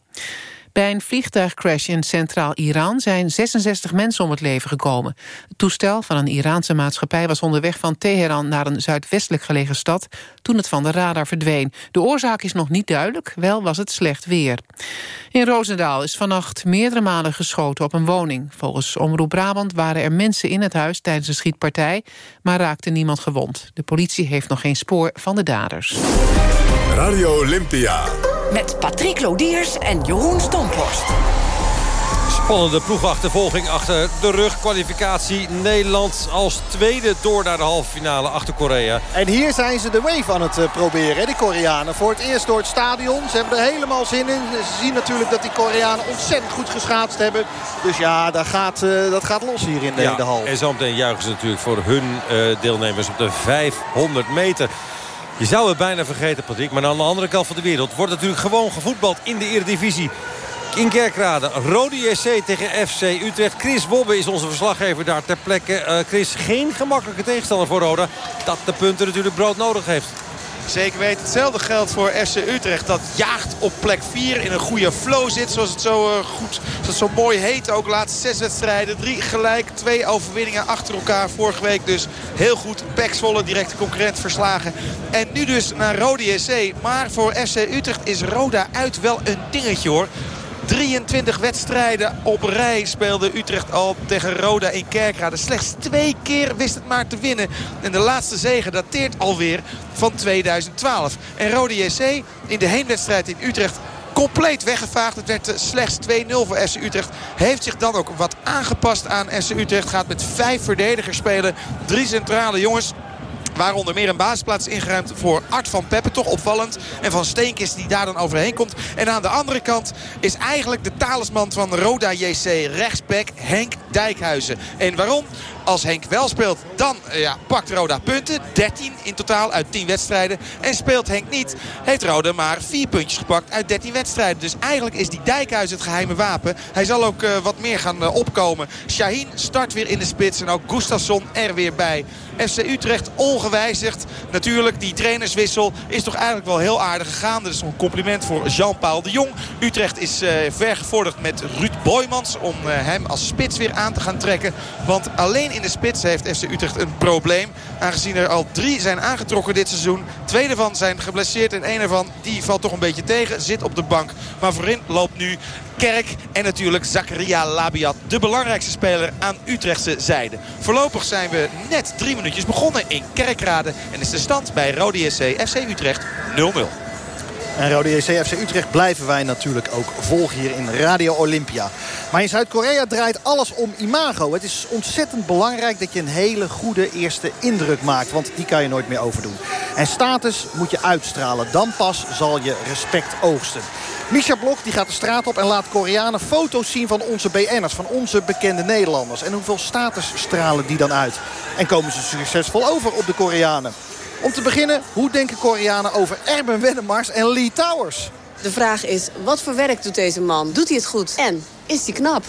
Bij een vliegtuigcrash in centraal Iran zijn 66 mensen om het leven gekomen. Het toestel van een Iraanse maatschappij was onderweg van Teheran naar een zuidwestelijk gelegen stad toen het van de radar verdween. De oorzaak is nog niet duidelijk, wel was het slecht weer. In Roosendaal is vannacht meerdere malen geschoten op een woning. Volgens Omroep Brabant waren er mensen in het huis tijdens een schietpartij, maar raakte niemand gewond. De politie heeft nog geen spoor van de daders. Radio Olympia. Met Patrick Lodiers en Jeroen Stomphorst. Spannende ploegachtervolging achter de rug. Kwalificatie Nederland als tweede door naar de halve finale achter Korea. En hier zijn ze de wave aan het eh, proberen, die Koreanen. Voor het eerst door het stadion. Ze hebben er helemaal zin in. Ze zien natuurlijk dat die Koreanen ontzettend goed geschaatst hebben. Dus ja, dat gaat, eh, dat gaat los hier in de, in de hal. En zometeen juichen ze natuurlijk voor hun eh, deelnemers op de 500 meter. Je zou het bijna vergeten, Patrick. Maar aan de andere kant van de wereld wordt natuurlijk gewoon gevoetbald in de Eredivisie. In Kerkrade, Rode JC tegen FC Utrecht. Chris Wobbe is onze verslaggever daar ter plekke. Eh, Chris, geen gemakkelijke tegenstander voor Roda. Dat de punten natuurlijk brood nodig heeft. Zeker weten. Hetzelfde geldt voor FC Utrecht. Dat jaagt op plek 4 in een goede flow zit. Zoals het zo, eh, goed, zoals het zo mooi heet. Ook laatste zes wedstrijden. Drie gelijk. Twee overwinningen achter elkaar. Vorige week dus heel goed. Pek Zwolle directe concurrent verslagen. En nu dus naar Rode JC. Maar voor FC Utrecht is Roda uit wel een dingetje hoor. 23 wedstrijden op rij speelde Utrecht al tegen Roda in Kerkrade. Slechts twee keer wist het maar te winnen. En de laatste zege dateert alweer van 2012. En Rode JC in de heenwedstrijd in Utrecht compleet weggevaagd. Het werd eh, slechts 2-0 voor FC Utrecht. Heeft zich dan ook wat aangepast aan FC Utrecht. Gaat met vijf verdedigers spelen. Drie centrale jongens. Waaronder meer een basisplaats ingeruimd voor Art van Peppe. Toch opvallend. En van Steenkist die daar dan overheen komt. En aan de andere kant is eigenlijk de talisman van Roda JC. Rechtsback Henk Dijkhuizen. En waarom? Als Henk wel speelt, dan eh, ja, pakt Roda punten. 13 in totaal uit 10 wedstrijden. En speelt Henk niet, heeft Roda maar 4 puntjes gepakt uit 13 wedstrijden. Dus eigenlijk is die Dijkhuizen het geheime wapen. Hij zal ook uh, wat meer gaan uh, opkomen. Shaheen start weer in de spits. En ook Gustafsson er weer bij. FC Utrecht ongewijzigd. Natuurlijk, die trainerswissel is toch eigenlijk wel heel aardig gegaan. Dat is een compliment voor Jean-Paul de Jong. Utrecht is uh, ver gevorderd met Ruud Boymans. Om hem als spits weer aan te gaan trekken. Want alleen in de spits heeft FC Utrecht een probleem. Aangezien er al drie zijn aangetrokken dit seizoen. Twee daarvan zijn geblesseerd. En één daarvan die valt toch een beetje tegen. Zit op de bank. Maar voorin loopt nu Kerk en natuurlijk Zakaria Labiat. De belangrijkste speler aan Utrechtse zijde. Voorlopig zijn we net drie minuutjes begonnen in Kerkrade. En is de stand bij Rode JC FC Utrecht 0-0. En Rode JC FC Utrecht blijven wij natuurlijk ook volgen hier in Radio Olympia. Maar in Zuid-Korea draait alles om imago. Het is ontzettend belangrijk dat je een hele goede eerste indruk maakt. Want die kan je nooit meer overdoen. En status moet je uitstralen. Dan pas zal je respect oogsten. Misha Blok die gaat de straat op en laat Koreanen foto's zien van onze BN'ers. Van onze bekende Nederlanders. En hoeveel status stralen die dan uit? En komen ze succesvol over op de Koreanen? Om te beginnen, hoe denken Koreanen over Erben Wennemars en Lee Towers? De vraag is, wat voor werk doet deze man? Doet hij het goed? En is hij knap?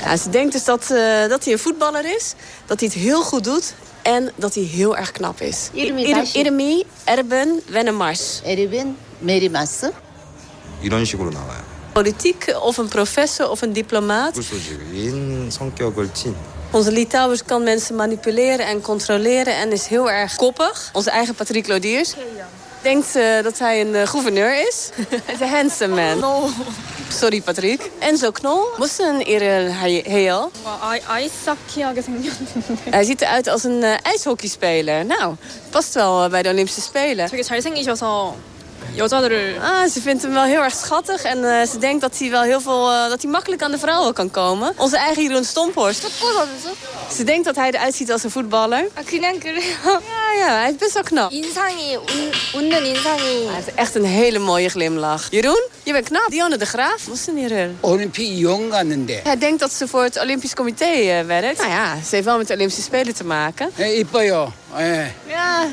Ja, ze denkt dus dat, eh, dat hij een voetballer is. Dat hij het heel goed doet. En dat hij heel erg knap is. 이름이 Ir- 다시- Irmi Erben Wennemars. 에르빈 메리마스 이런 식으로 나와요. Politiek of een professor of een diplomaat. 꿀소지인 성격을 띤 Onze Litouwers kan mensen manipuleren en controleren en is heel erg koppig. Onze eigen Patrick Lodiers. denkt uh, dat hij een eh, gouverneur is. Hij <laughs> is handsome man. Oh. Sorry, Patrick. Enzo Knol. Moesten Irel heel. Hij ziet eruit als een eh, ijshockeyspeler. Nou, past wel eh, bij de Olympische Spelen. 되게 잘생기셔서 여자들을 Ah, ze vindt hem wel heel erg schattig. En eh, ze denkt dat hij wel heel veel, eh, dat hij makkelijk aan de vrouwen kan komen. Onze eigen Jeroen Stomphorst. Ze denkt dat hij eruit ziet als een voetballer. 그냥 그래요 Ja, ja, hij is best wel knap. 인상이 웃- 웃는 인상이 Hij heeft echt een hele mooie glimlach. Jeroen, je bent knap. Dionne de Graaf, wat is er hier? 올림픽 이용 갔는데 Hij denkt dat ze voor het Olympisch Comité eh, werkt. Nou ja, ze heeft wel met de Olympische Spelen te maken. 예, 이뻐요. 예. Ja,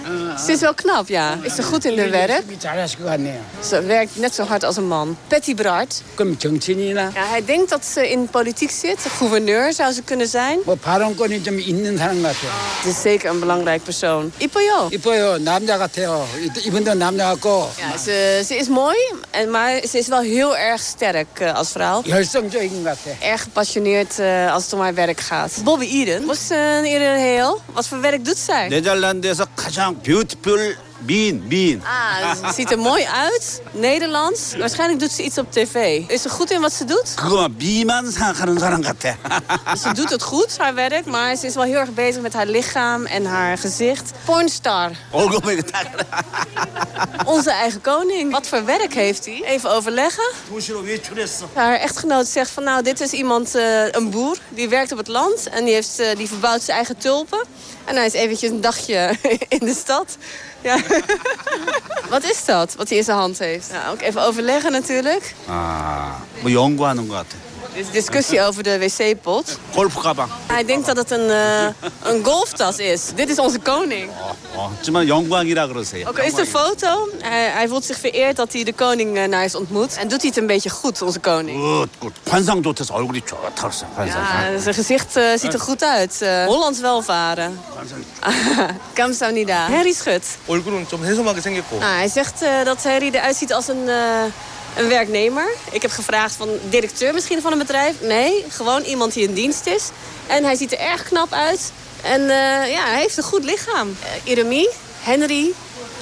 ze is wel knap, ja. Is ze goed in haar werk? 열심히 잘하실 것 같네요. Ze werkt net zo hard als een man. Patty Bart. 그럼 정치인이나 Ja, hij denkt dat ze in politiek zit. Gouverneur zou ze kunnen zijn. 뭐 발언권이 좀 있는 사람 같아요. Het is zeker een belangrijk persoon. Ipoyo. 이뻐요. 남자 같아요. 이- 이분도 남자 같고 Ja, ze, ze is mooi, en, maar ze is wel heel erg sterk eh, als vrouw. 열성적인 것 같아. Erg gepassioneerd eh, als het om haar werk gaat. Bobby Eden. Was ze eerder heel? Wat voor werk doet zij? 네덜란드에서 가장 뷰티풀 Bien, bien. Ah, ziet er mooi uit. Nederlands. Waarschijnlijk doet ze iets op tv. Is ze goed in wat ze doet? ze doet het goed, haar werk, maar ze is wel heel erg bezig met haar lichaam en haar gezicht. Pornstar. Onze eigen koning. Wat voor werk heeft hij? Even overleggen. Haar echtgenoot zegt van nou, dit is iemand, eh, een boer, die werkt op het land en die, heeft, eh, die verbouwt zijn eigen tulpen. En hij is eventjes een dagje <laughs> in de stad. Ja. <laughs> wat is dat, wat hij in zijn hand heeft? Nou, ook even overleggen natuurlijk. 아, 뭐 연구하는 것 같아. Dit is discussie over de wc-pot. 골프 가방. Hij denkt dat het een, eh, een golftas is. Dit is onze koning. 어, 하지만 영광이라 그러세요. Ook al is de foto, hij, hij voelt zich vereerd dat hij de koning eh, naar is ontmoet. En doet hij het een beetje goed, onze koning. 굿, 굿. 관상 좋대서 얼굴이 좋다 그랬어. 관상. Ja, zijn gezicht eh, ziet er goed uit. Eh, Hollands welvaren. Kamsahamnida. <laughs> Harry Schut. 얼굴은 좀 해소하게 생겼고 Nou, hij zegt eh, dat Harry eruit ziet als een, eh, een werknemer. Ik heb gevraagd van directeur misschien van een bedrijf. Nee, gewoon iemand die in dienst is. En hij ziet er erg knap uit. En eh, ja, hij heeft een goed lichaam. Eh, Iremie, Henry...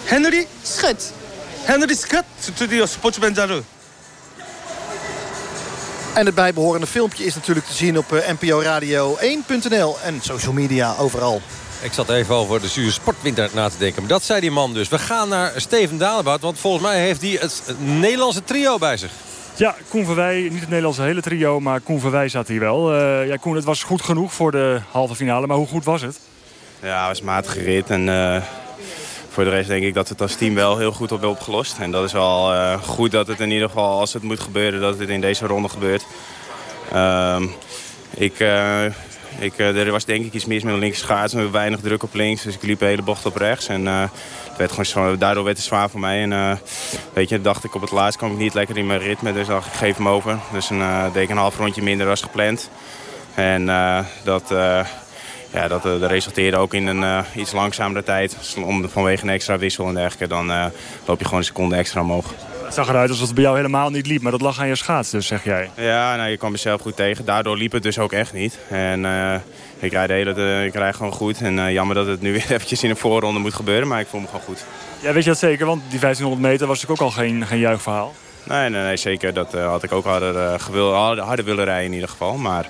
Henry? Schut. Henry Schut, studio Sportbenzaru. En het bijbehorende filmpje is natuurlijk te zien op eh, NPO Radio 1.nl en social media overal. Ik zat even over de zure sportwinter na te denken. Maar dat zei die man dus. We gaan naar Steven Dalebout. Want volgens mij heeft hij het Nederlandse trio bij zich. Ja, Koen Verwij, niet het Nederlandse hele trio, maar Koen Verwij zat hier wel. Eh, ja, Koen, het was goed genoeg voor de halve finale, maar hoe goed was het? Ja, het was matig gerit en eh, voor de rest denk ik dat het als team wel heel goed op hebben opgelost. En dat is wel eh, goed dat het in ieder geval, als het moet gebeuren, dat het in deze ronde gebeurt. Ehm, ik, eh, ik, eh, er was denk ik iets mis met de linker schaats. We weinig druk op links, dus ik liep de hele bocht op rechts. En eh, werd gewoon, daardoor werd het zwaar voor mij. En eh, weet je, dacht ik op het laatst kwam ik niet lekker in mijn ritme, dus dacht ik, geef hem over. Dus een, eh, deed ik een half rondje minder als gepland. En dat, ja, dat, dat resulteerde ook in een iets langzamere tijd. Om, vanwege een extra wissel en dergelijke. Dan loop je gewoon een seconde extra omhoog. Zag eruit alsof het bij jou helemaal niet liep, maar dat lag aan je schaats dus, zeg jij. Ja, nou, je kwam mezelf goed tegen. Daardoor liep het dus ook echt niet. En eh, ik rijd, de hele, ik rijd gewoon goed. En eh, jammer dat het nu <laughs> weer eventjes in de voorronde moet gebeuren. Maar ik voel me gewoon goed. Ja, weet je dat zeker? Want die 1500 meter was natuurlijk ook al geen, geen juichverhaal. Nee, nee, nee zeker. Dat eh, had ik ook harder, gewil, harder willen rijden in ieder geval. Maar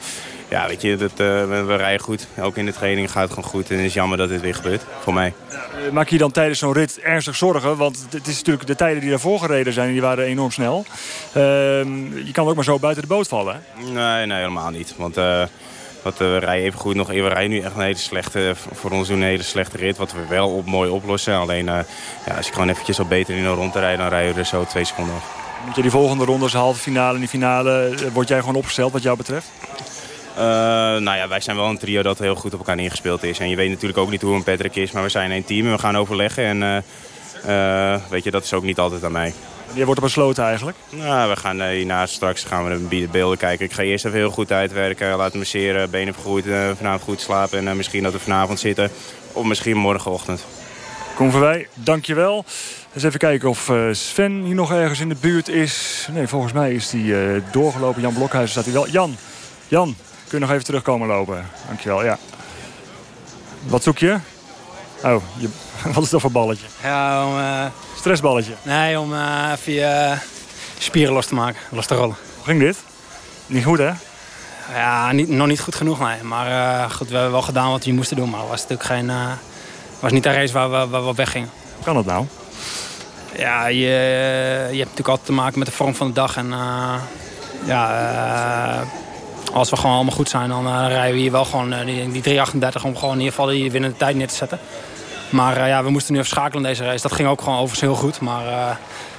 ja, weet je, dat, eh, we, we rijden goed. Ook in de training gaat het gewoon goed. En het is jammer dat dit weer gebeurt, voor mij. Eh, Maak je dan tijdens zo'n rit ernstig zorgen? Want het is natuurlijk de tijden die daarvoor gereden zijn, die waren enorm snel. Ehm, je kan ook maar zo buiten de boot vallen. Hè? Nee, nee, helemaal niet. Want eh, wat, we rijden even goed nog. We rijden nu echt een hele slechte, voor ons doen een hele slechte rit. Wat we wel op, mooi oplossen. Alleen ja, als je gewoon eventjes wat beter in een rond te rijden, dan rijden we er zo twee seconden af. Moet je die volgende rondes, halve finale en die finale, eh, word jij gewoon opgesteld wat jou betreft? Eh, nou ja, wij zijn wel een trio dat heel goed op elkaar ingespeeld is. En je weet natuurlijk ook niet hoe een Patrick is, maar we zijn een team en we gaan overleggen. En eh, eh, weet je, dat is ook niet altijd aan mij. Je wordt er besloten eigenlijk? Nou, we gaan hierna straks gaan we de beelden kijken. Ik ga eerst even heel goed uitwerken, laten masseren, benen vergroeid, vanavond goed slapen. En misschien dat we vanavond zitten, of misschien morgenochtend. Koen Verwij, dankjewel. Eens even kijken of Sven hier nog ergens in de buurt is. Nee, volgens mij is hij eh, doorgelopen. Jan Blokhuizen staat hier wel. Jan, Jan, kun je nog even terugkomen lopen? Dankjewel, ja. Wat zoek je? Oh, je, <laughs> wat is dat voor balletje? Ja, om... eh, Stressballetje. nee, om eh, even je spieren los te maken. Los te rollen. Hoe ging dit? Niet goed, hè? Ja, niet, nog niet goed genoeg, nee. Maar eh, goed, we hebben wel gedaan wat we moesten doen. Maar het was natuurlijk geen... eh, was niet de race waar we, waar we op weg gingen. Hoe kan dat nou? Ja, je, je hebt natuurlijk altijd te maken met de vorm van de dag. En eh, ja, eh, als we gewoon allemaal goed zijn, dan eh, rijden we hier wel gewoon eh, die, die 338 om gewoon in ieder geval die winnende tijd neer te zetten. Maar eh, ja, we moesten nu even schakelen in deze race. Dat ging ook gewoon overigens heel goed. Maar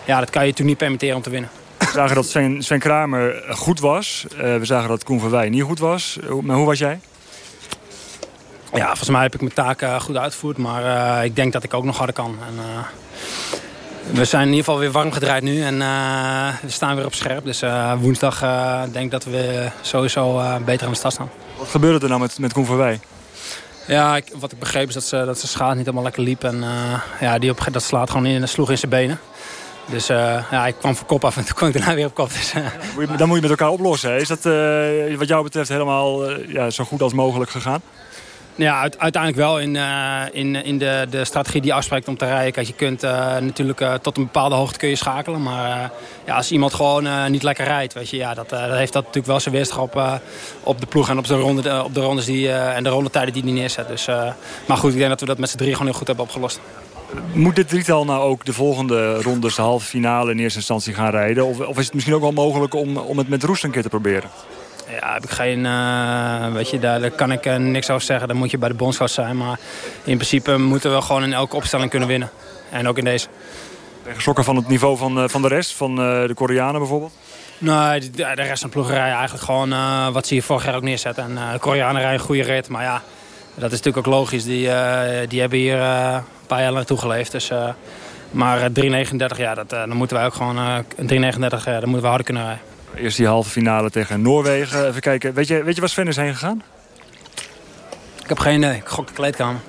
ja, dat kan je natuurlijk niet permitteren om te winnen. We zagen dat Sven, Sven Kramer goed was. We zagen dat Koen Verwij niet goed was. Hoe- Maar hoe was jij? Ja, volgens mij heb ik mijn taak goed uitgevoerd. Maar ik denk dat ik ook nog harder kan. En, we zijn in ieder geval weer warm gedraaid nu. En eh, we staan weer op scherp. Dus eh, woensdag eh, denk ik dat we sowieso beter aan de start staan. Wat gebeurde er nou met, met Koen Verwij? Ja, ik, wat ik begreep is dat, ze, dat zijn schaat niet helemaal lekker liep. En ja, die op, dat slaat gewoon in, sloeg in zijn benen. Dus ja, ik kwam van kop af en <laughs> toen kwam ik daarna weer op kop. Dus, Dan moet je met elkaar oplossen. hè? Is dat wat jou betreft helemaal ja, zo goed als mogelijk gegaan? Ja, uit- uiteindelijk wel in, eh, in, in de, de strategie die je afspreekt om te rijden. Kijk, je kunt eh, natuurlijk eh, tot een bepaalde hoogte kun je schakelen. Maar ja, als iemand gewoon niet lekker rijdt, weet je, ja, dat, dat heeft dat natuurlijk wel zijn weerslag op, op de ploeg en op de, ronde, op de rondes die, en de rondetijden die hij neerzet. Dus, maar goed, ik denk dat we dat met z'n drie gewoon heel goed hebben opgelost. Moet dit drietal nou ook de volgende rondes, de halve finale in eerste instantie gaan rijden? Of, of is het misschien ook wel mogelijk om, om het met Roest een keer te proberen? Ja, heb ik geen, eh, weet je, daar, daar kan ik eh, niks over zeggen. Dan moet je bij de bondscoach zijn. Maar in principe moeten we gewoon in elke opstelling kunnen winnen. En ook in deze. Ben je geschrokken van het niveau van, eh, van de rest? Van de Koreanen bijvoorbeeld? Nee, de, de rest van de rijden eigenlijk gewoon wat ze hier vorig jaar ook neerzetten. En de Koreanen rijden een goede rit. Maar ja, dat is natuurlijk ook logisch. Die, die hebben hier een paar jaar naartoe geleefd. Dus, maar eh, 3,39, ja, dat, dan moeten wij ook gewoon... eh 3,39, ja, dan moeten we harder kunnen rijden. Eerst die halve finale tegen Noorwegen. Even kijken. Weet je, weet je waar Sven is heen gegaan? Ik heb geen idee. Ik gok de kleedkamer.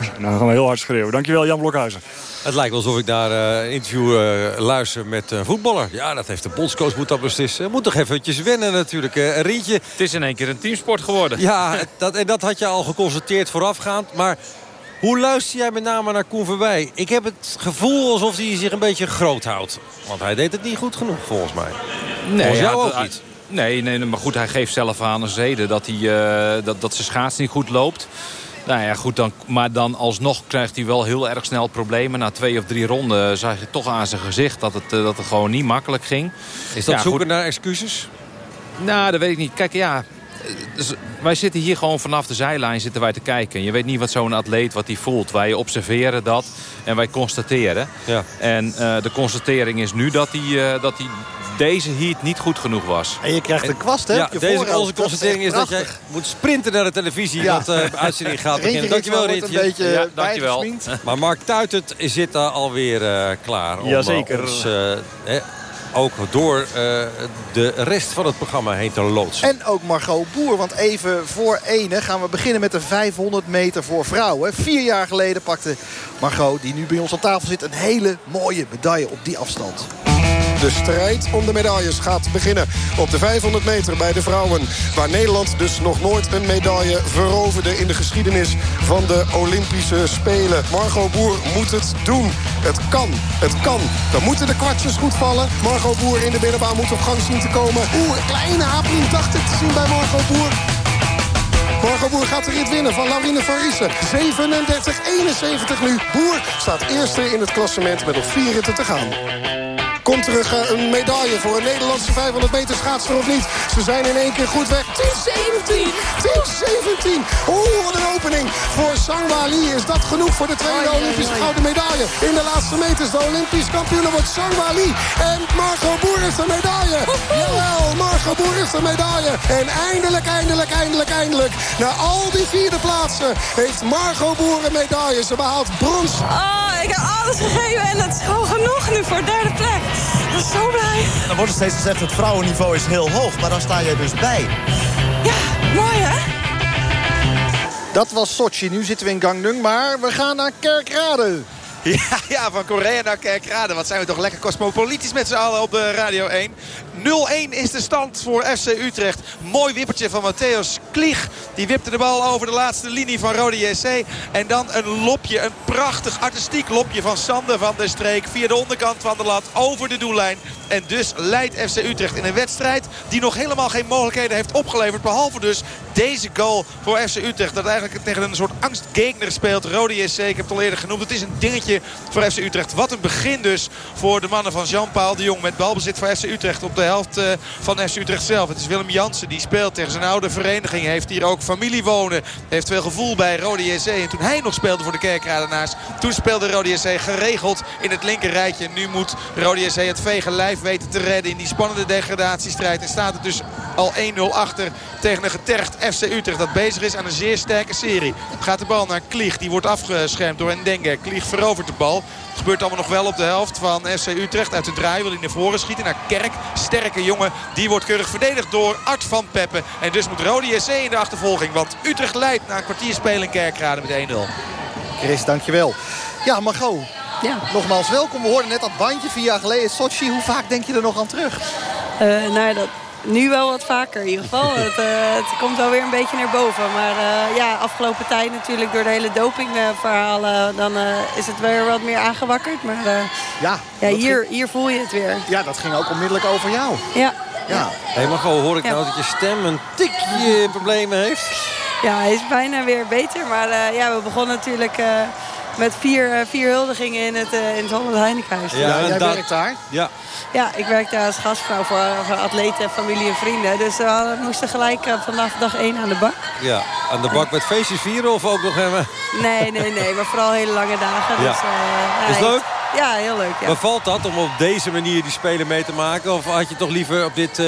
Nou, dan gaan we heel hard schreeuwen. Dankjewel Jan Blokhuizen. Het lijkt wel alsof ik naar eh, een interview eh, luister met een voetballer. Ja, dat heeft de bondscoach moet dat beslissen. Moet toch eventjes wennen natuurlijk. eh, een Rientje. Het is in één keer een teamsport geworden. Ja, dat, en dat had je al geconstateerd voorafgaand. Maar hoe luister jij met name naar Koen Verwij? Ik heb het gevoel alsof hij zich een beetje groot houdt. Want hij deed het niet goed genoeg volgens mij. volgens jou ja, ook niet. Nee, nee, maar goed, hij geeft zelf aan als reden dat, hij, eh, dat, dat zijn schaats niet goed loopt. Nou ja, goed, dan, maar dan alsnog krijgt hij wel heel erg snel problemen. Na twee of drie ronden zag je toch aan zijn gezicht dat het, eh, dat het gewoon niet makkelijk ging. Is dat Ja, zoeken goed. naar excuses? Nou, dat weet ik niet. Kijk, ja, dus wij zitten hier gewoon vanaf de zijlijn zitten wij te kijken. Je weet niet wat zo'n atleet wat hij voelt. Wij observeren dat en wij constateren. Ja. En eh, de constatering is nu dat hij, eh, dat hij deze heat niet goed genoeg was. En je krijgt een kwast, hè? Ja, je deze onze Dat is constatering is dat jij moet sprinten naar de televisie. Ja. Want de uitzending gaat <laughs> Rintje beginnen. Dankjewel, Rintje. een beetje Ja, dankjewel. Maar Mark Tuitert zit daar alweer eh klaar. Om, Jazeker. eh, ons, eh, hè, ook door eh, de rest van het programma heen te loodsen. En ook Margot Boer, want even voor ene gaan we beginnen met de 500 meter voor vrouwen. Vier jaar geleden pakte Margot, die nu bij ons aan tafel zit, een hele mooie medaille op die afstand. De strijd om de medailles gaat beginnen op de 500 meter bij de vrouwen. Waar Nederland dus nog nooit een medaille veroverde in de geschiedenis van de Olympische Spelen. Margot Boer moet het doen. Het kan, het kan. Dan moeten de kwartjes goed vallen. Margot Boer in de binnenbaan moet op gang zien te komen. Oeh, een kleine hapeling dacht ik te zien bij Margot Boer. Margot Boer gaat de rit winnen van Laurine van Riesen. 37-71 nu. Boer staat eerste in het klassement met nog vier ritten te gaan. Komt terug eh, een medaille voor een Nederlandse 500 meter schaatser of niet? Ze zijn in één keer goed weg. 10-17! 10-17! Oeh, wat een opening voor Sangwali. Is dat genoeg voor de tweede Olympische gouden medaille? In de laatste meters de Olympisch kampioen wordt Sangwali. En Margot Boer is de medaille. Jawel, Margot Boer is de medaille. En eindelijk, eindelijk, eindelijk, eindelijk. Na al die vierde plaatsen heeft Margot Boer een medaille. Ze behaalt brons. Oh, ik heb alles gegeven en dat is gewoon genoeg nu voor derde plek. Ik ben zo blij. Dan wordt er steeds gezegd het vrouwenniveau is heel hoog, maar dan sta je dus bij. Mooi hè? Dat was Sochi. Nu zitten we in Gangneung, maar we gaan naar Kerkrade. <laughs> Ja, ja, van Korea naar Kerkrade. Wat zijn we toch lekker cosmopolitisch met z'n allen op de Radio 1. 0-1 is de stand voor FC Utrecht. Mooi wippertje van Matthäus Klieg. Die wipte de bal over de laatste linie van Rode JC. En dan een lopje, een prachtig artistiek lopje van Sander van der Streek. Via de onderkant van de lat over de doellijn. En dus leidt FC Utrecht in een wedstrijd die nog helemaal geen mogelijkheden heeft opgeleverd. Behalve dus deze goal voor FC Utrecht. Dat eigenlijk tegen een soort angstgegner speelt. Rode JC, ik heb het al eerder genoemd. Het is een dingetje voor FC Utrecht. Wat een begin dus voor de mannen van Jean-Paul de Jong. Met balbezit voor FC Utrecht op de helft eh, van FC Utrecht zelf. Het is Willem Jansen die speelt tegen zijn oude vereniging. Heeft hier ook familie wonen. Heeft veel gevoel bij Rode JC. En toen hij nog speelde voor de Kerkradenaars. Toen speelde Rode JC geregeld in het linker rijtje. Nu moet Rode JC het vege lijf weten te redden in die spannende degradatiestrijd. En staat het dus al 1-0 achter tegen een getergd FC Utrecht. Dat bezig is aan een zeer sterke serie. Gaat de bal naar Klieg. Die wordt afgeschermd door Ndenge. Klieg verovert de bal. Het gebeurt allemaal nog wel op de helft van FC Utrecht. Uit de draai wil hij naar voren schieten. Naar Kerk. Sterke jongen. Die wordt keurig verdedigd door Art van Peppen. En dus moet Rode JC in de achtervolging. Want Utrecht leidt na een kwartier spelen in Kerkrade met 1-0. Chris, dankjewel. Ja, Margot. Ja. Nogmaals welkom. We hoorden net dat bandje vier jaar geleden. Sochi, hoe vaak denk je er nog aan terug? Eh, nou, dat, nu wel wat vaker in ieder geval. <laughs> het, eh, het komt wel weer een beetje naar boven. Maar eh, ja, afgelopen tijd natuurlijk door de hele dopingverhalen... dan eh, is het weer wat meer aangewakkerd. Maar eh, Ja, ja, hier, ging- hier voel je het weer. ja, dat ging ook onmiddellijk over jou. Ja. Ja. Hé, maar gewoon hoor ik Ja. nou dat je stem een tikje problemen heeft? Ja, hij is bijna weer beter. Maar eh, ja, we begonnen natuurlijk eh, met vier, eh, vier huldigingen in het, eh in het Holland Heinekenhuis. Ja, en jij dat- werkt daar. Ja. Ja, ik werk daar als gastvrouw voor, voor atleten, familie en vrienden. Dus eh, we moesten gelijk vanaf dag één aan de bak. Ja, aan de bak met feestjes vieren of ook nog even... Nee, nee, nee. Maar vooral hele lange dagen. <laughs> Ja. Dus, eh, Is ja, leuk? Ja, heel leuk. Ja. Bevalt dat om op deze manier die spelen mee te maken? Of had je toch liever op dit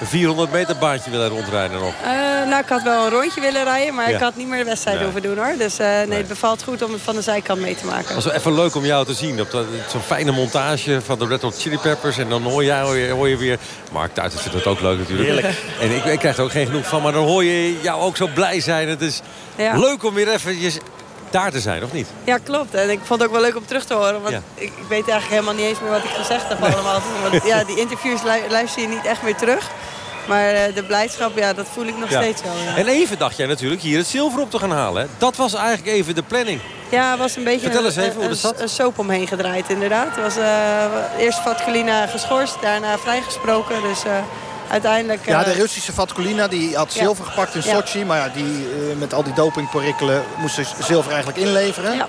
eh, 400 meter baantje willen rondrijden nog? Eh, nou, ik had wel een rondje willen rijden, maar Ja. ik had niet meer de wedstrijd Nee. hoeven doen hoor. Dus eh, nee, het bevalt goed om het van de zijkant mee te maken. Het was wel even leuk om jou te zien. Op dat- Zo'n fijne montage van de Red Hot Chili Peppers. En dan hoor, jij, hoor, je, hoor je weer... Mark Duitsers vindt dat ook leuk natuurlijk. Heerlijk. En ik, ik krijg er ook geen genoeg van. Maar dan hoor je jou ook zo blij zijn. Het is Ja. leuk om weer eventjes daar te zijn, of niet? Ja, klopt. En ik vond het ook wel leuk om terug te horen. Want Ja. ik, ik weet eigenlijk helemaal niet eens meer wat ik gezegd heb allemaal. Want ja, die interviews lu- luister je niet echt meer terug. Maar eh, de blijdschap, ja, dat voel ik nog Ja. steeds wel. Ja. En even dacht jij natuurlijk hier het zilver op te gaan halen. hè? Dat was eigenlijk even de planning. Ja, het was een beetje Vertel eens een, even hoe dat zat. een soap omheen gedraaid inderdaad. Het was eh, eerst Vatkulina geschorst, daarna vrijgesproken. Dus eh, uiteindelijk... Ja, de eh, Russische Vatkulina die had Ja. zilver gepakt in Ja. Sochi. Maar ja, die, eh, met al die dopingperikelen moest ze zilver eigenlijk inleveren. Ja.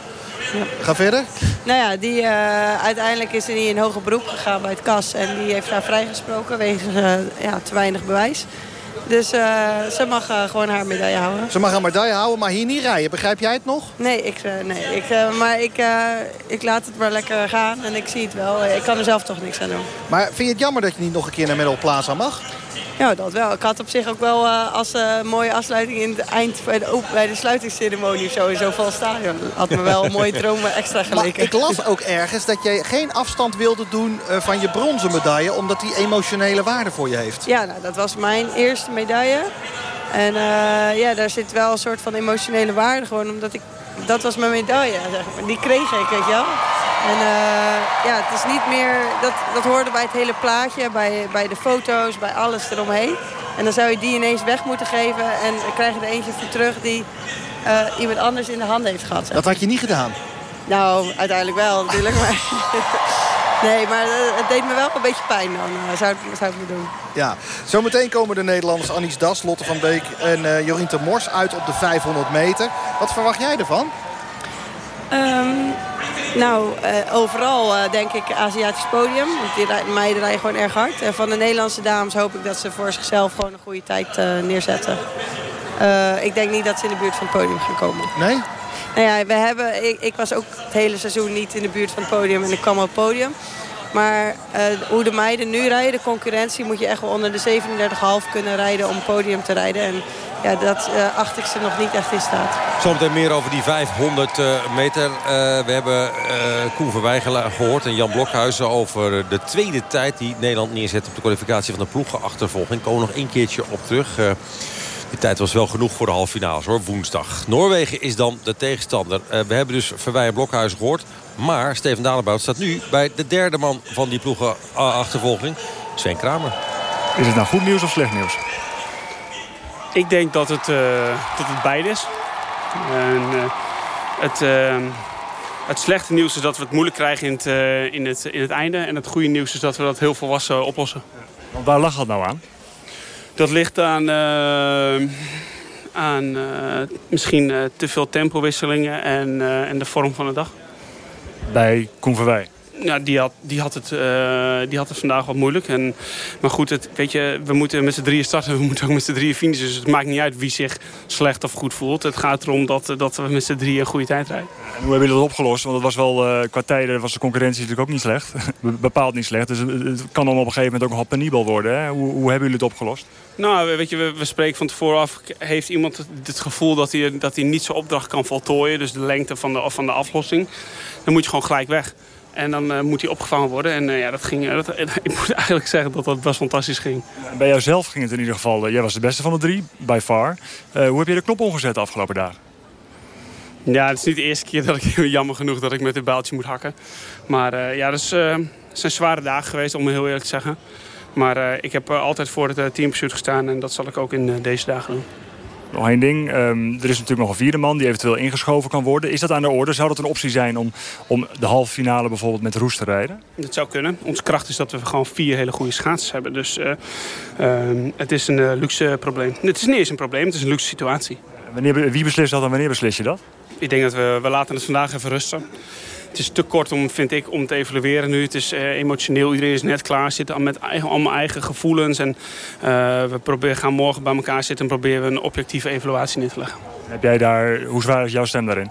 Ga verder. Nou ja, die, eh, uiteindelijk is hij in hoger beroep gegaan bij het KAS. En die heeft haar vrijgesproken wegens ja, te weinig bewijs. Dus eh, ze mag eh, gewoon haar medaille houden. Ze mag een medaille houden, maar hier niet rijden. Begrijp jij het nog? Nee, ik, eh, nee ik, maar ik, ik laat het maar lekker gaan en ik zie het wel. Ik kan er zelf toch niks aan doen. Maar vind je het jammer dat je niet nog een keer naar Medal Plaza mag? Ja, dat wel. Ik had op zich ook wel eh, als eh, mooie afsluiting in het eind bij de, bij de sluitingsceremonie of zo in zo'n vol stadion. Had me wel een mooie <laughs> droom extra Maar geleken. ik las ook ergens dat jij geen afstand wilde doen eh, van je bronzen medaille... omdat die emotionele waarde voor je heeft. Ja, nou, dat was mijn eerste medaille. En ja, daar zit wel een soort van emotionele waarde gewoon. Omdat ik, dat was mijn medaille, zeg maar. Die kreeg ik, weet je wel. En eh, ja, het is niet meer... Dat, dat hoorde bij het hele plaatje, bij, bij de foto's, bij alles eromheen. En dan zou je die ineens weg moeten geven. En dan krijg je er eentje voor terug die eh, iemand anders in de handen heeft gehad. zeg Dat had je niet gedaan. nou, uiteindelijk wel natuurlijk. Maar <laughs> nee, maar eh, het deed me wel een beetje pijn dan. eh, zou, ik- zou ik me doen. Ja, zometeen komen de Nederlanders Annies Das, Lotte van Beek en eh Jorien ter Mors uit op de 500 meter. Wat verwacht jij ervan? Ehm, nou, eh, overal eh, denk ik Aziatisch podium. Want die rij- meiden rijden gewoon erg hard. En van de Nederlandse dames hoop ik dat ze voor zichzelf gewoon een goede tijd eh, neerzetten. Eh, ik denk niet dat ze in de buurt van het podium gaan komen. Nee? Nou ja, we hebben, ik, ik was ook het hele seizoen niet in de buurt van het podium en ik kwam op het podium. Maar eh, hoe de meiden nu rijden, de concurrentie, moet je echt wel onder de 37,5 kunnen rijden om podium te rijden. En ja, dat eh, acht ik ze nog niet echt in staat. Zometeen meer over die 500 eh, meter. We hebben Koen Verwij gela- gehoord en Jan Blokhuizen over de tweede tijd... die Nederland neerzet op de kwalificatie van de ploegenachtervolging. Komen nog één keertje op terug. Eh, die tijd was wel genoeg voor de halve finales hoor, woensdag. Noorwegen is dan de tegenstander. Eh, we hebben dus Verwij en Blokhuizen gehoord. Maar Steven Dalebout staat nu bij de derde man van die ploegenachtervolging. Sven Kramer. Is het nou goed nieuws of slecht nieuws? Ik denk dat het, eh, dat het beide is. En, eh, het, eh, het slechte nieuws is dat we het moeilijk krijgen in het, eh, in, het, in het einde. En het goede nieuws is dat we dat heel volwassen oplossen. Waar lag dat nou aan? Dat ligt aan, eh, aan eh, misschien eh, te veel tempowisselingen en, en de vorm van de dag. Bij Koen Verwij. Ja, die, had, die, had het, eh, die had het vandaag wat moeilijk. En, maar goed, het, weet je, we moeten met z'n drieën starten. We <laughs> moeten ook met z'n drieën finishen. Dus het maakt niet uit wie zich slecht of goed voelt. Het gaat erom dat, dat we met z'n drieën een goede tijd rijden. En hoe hebben jullie dat opgelost? Want het was wel, eh, qua tijden was de concurrentie natuurlijk ook niet slecht. <laughs> Be- Bepaald niet slecht. Dus het, kan dan op een gegeven moment ook nog wat penibel worden. Hè? Hoe, hoe hebben jullie het opgelost? Nou, weet je, we, we spreken van tevoren af. Heeft iemand het, het gevoel dat hij, dat hij niet zijn opdracht kan voltooien... dus de lengte van de, van de aflossing... dan moet je gewoon gelijk weg. En dan eh, moet hij opgevangen worden. En eh, ja, dat ging, eh, dat, <laughs> ik moet eigenlijk zeggen dat dat best fantastisch ging. Bij jouzelf ging het in ieder geval. jij was de beste van de drie, by far. Hoe heb je de knop omgezet de afgelopen dagen? Ja, het is niet de eerste keer dat ik, <laughs> jammer genoeg, dat ik met dit bijltje moet hakken. Maar ja, dus, het zijn zware dagen geweest, om heel eerlijk te zeggen. Maar ik heb altijd voor het uh, teampursuit gestaan en dat zal ik ook in deze dagen doen. Nog één ding. ehm, er is natuurlijk nog een vierde man die eventueel ingeschoven kan worden. Is dat aan de orde? Zou dat een optie zijn om, om de halve finale bijvoorbeeld met Roes te rijden? Dat zou kunnen. Onze kracht is dat we gewoon vier hele goede schaatsers hebben. Dus eh, ehm, het is een eh, luxe probleem. Het is niet eens een probleem, het is een luxe situatie. Wanneer, wie beslist dat en wanneer beslis je dat? Ik denk dat we, we laten het vandaag even rusten. Het is te kort om, vind ik, om te evalueren nu. Het is eh, emotioneel. Iedereen is net klaar. Zit al met eigen, allemaal eigen gevoelens. En eh, we proberen, gaan morgen bij elkaar zitten en proberen we een objectieve evaluatie neer te leggen. Heb jij daar, hoe zwaar is jouw stem daarin?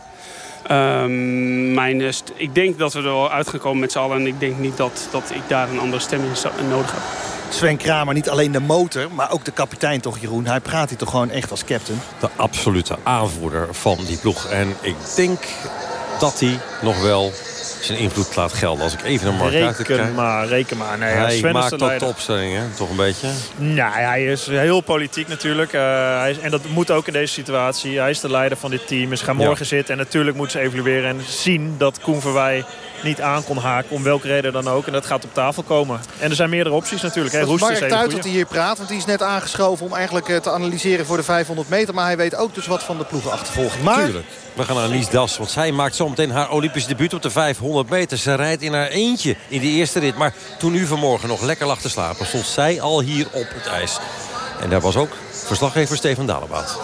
Ehm, mijn, eh, ik denk dat we er wel uit gaan komen met z'n allen. En ik denk niet dat, dat ik daar een andere stemming nodig heb. Sven Kramer, niet alleen de motor, maar ook de kapitein toch, Jeroen? Hij praat hier toch gewoon echt als captain? De absolute aanvoerder van die ploeg. En ik denk dat hij nog wel zijn invloed laat gelden. Als ik even naar Mark kijk. Reken maar, reken maar. Nee, hij Sven maakt tot de opstelling, hè? Toch een beetje. Nou, hij is heel politiek natuurlijk. Eh, hij is, en dat moet ook in deze situatie. Hij is de leider van dit team. Dus ze gaan morgen Ja. zitten. En natuurlijk moeten ze evalueren en zien dat Koen Verwij niet aan kon haken. Om welke reden dan ook. En dat gaat op tafel komen. En er zijn meerdere opties natuurlijk. Hè. Dat is Mark goeie. dat hij hier praat. Want die is net aangeschoven om eigenlijk eh, te analyseren voor de 500 meter. Maar hij weet ook dus wat van de ploegenachtervolging. Maar Tuurlijk. We gaan naar Lies Das, want zij maakt zometeen haar Olympische debuut op de 500 meter. Ze rijdt in haar eentje in die eerste rit. Maar toen u vanmorgen nog lekker lag te slapen, stond zij al hier op het ijs. En daar was ook verslaggever Steven Dalebout.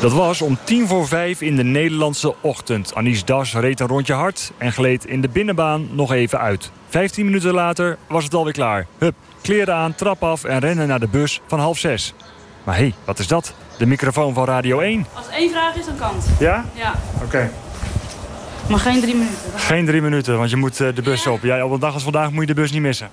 Dat was om tien voor vijf in de Nederlandse ochtend. Anis Das reed een rondje hard en gleed in de binnenbaan nog even uit. Vijftien minuten later was het alweer klaar. Hup, kleren aan, trap af en rennen naar de bus van half zes. Maar hé, hey, wat is dat? De microfoon van Radio 1. Als één vraag is, dan kan het. Ja? Ja. Oké. Maar geen drie minuten. Geen drie minuten, want je moet eh, de bus op. Ja, op een dag als vandaag moet je de bus niet missen.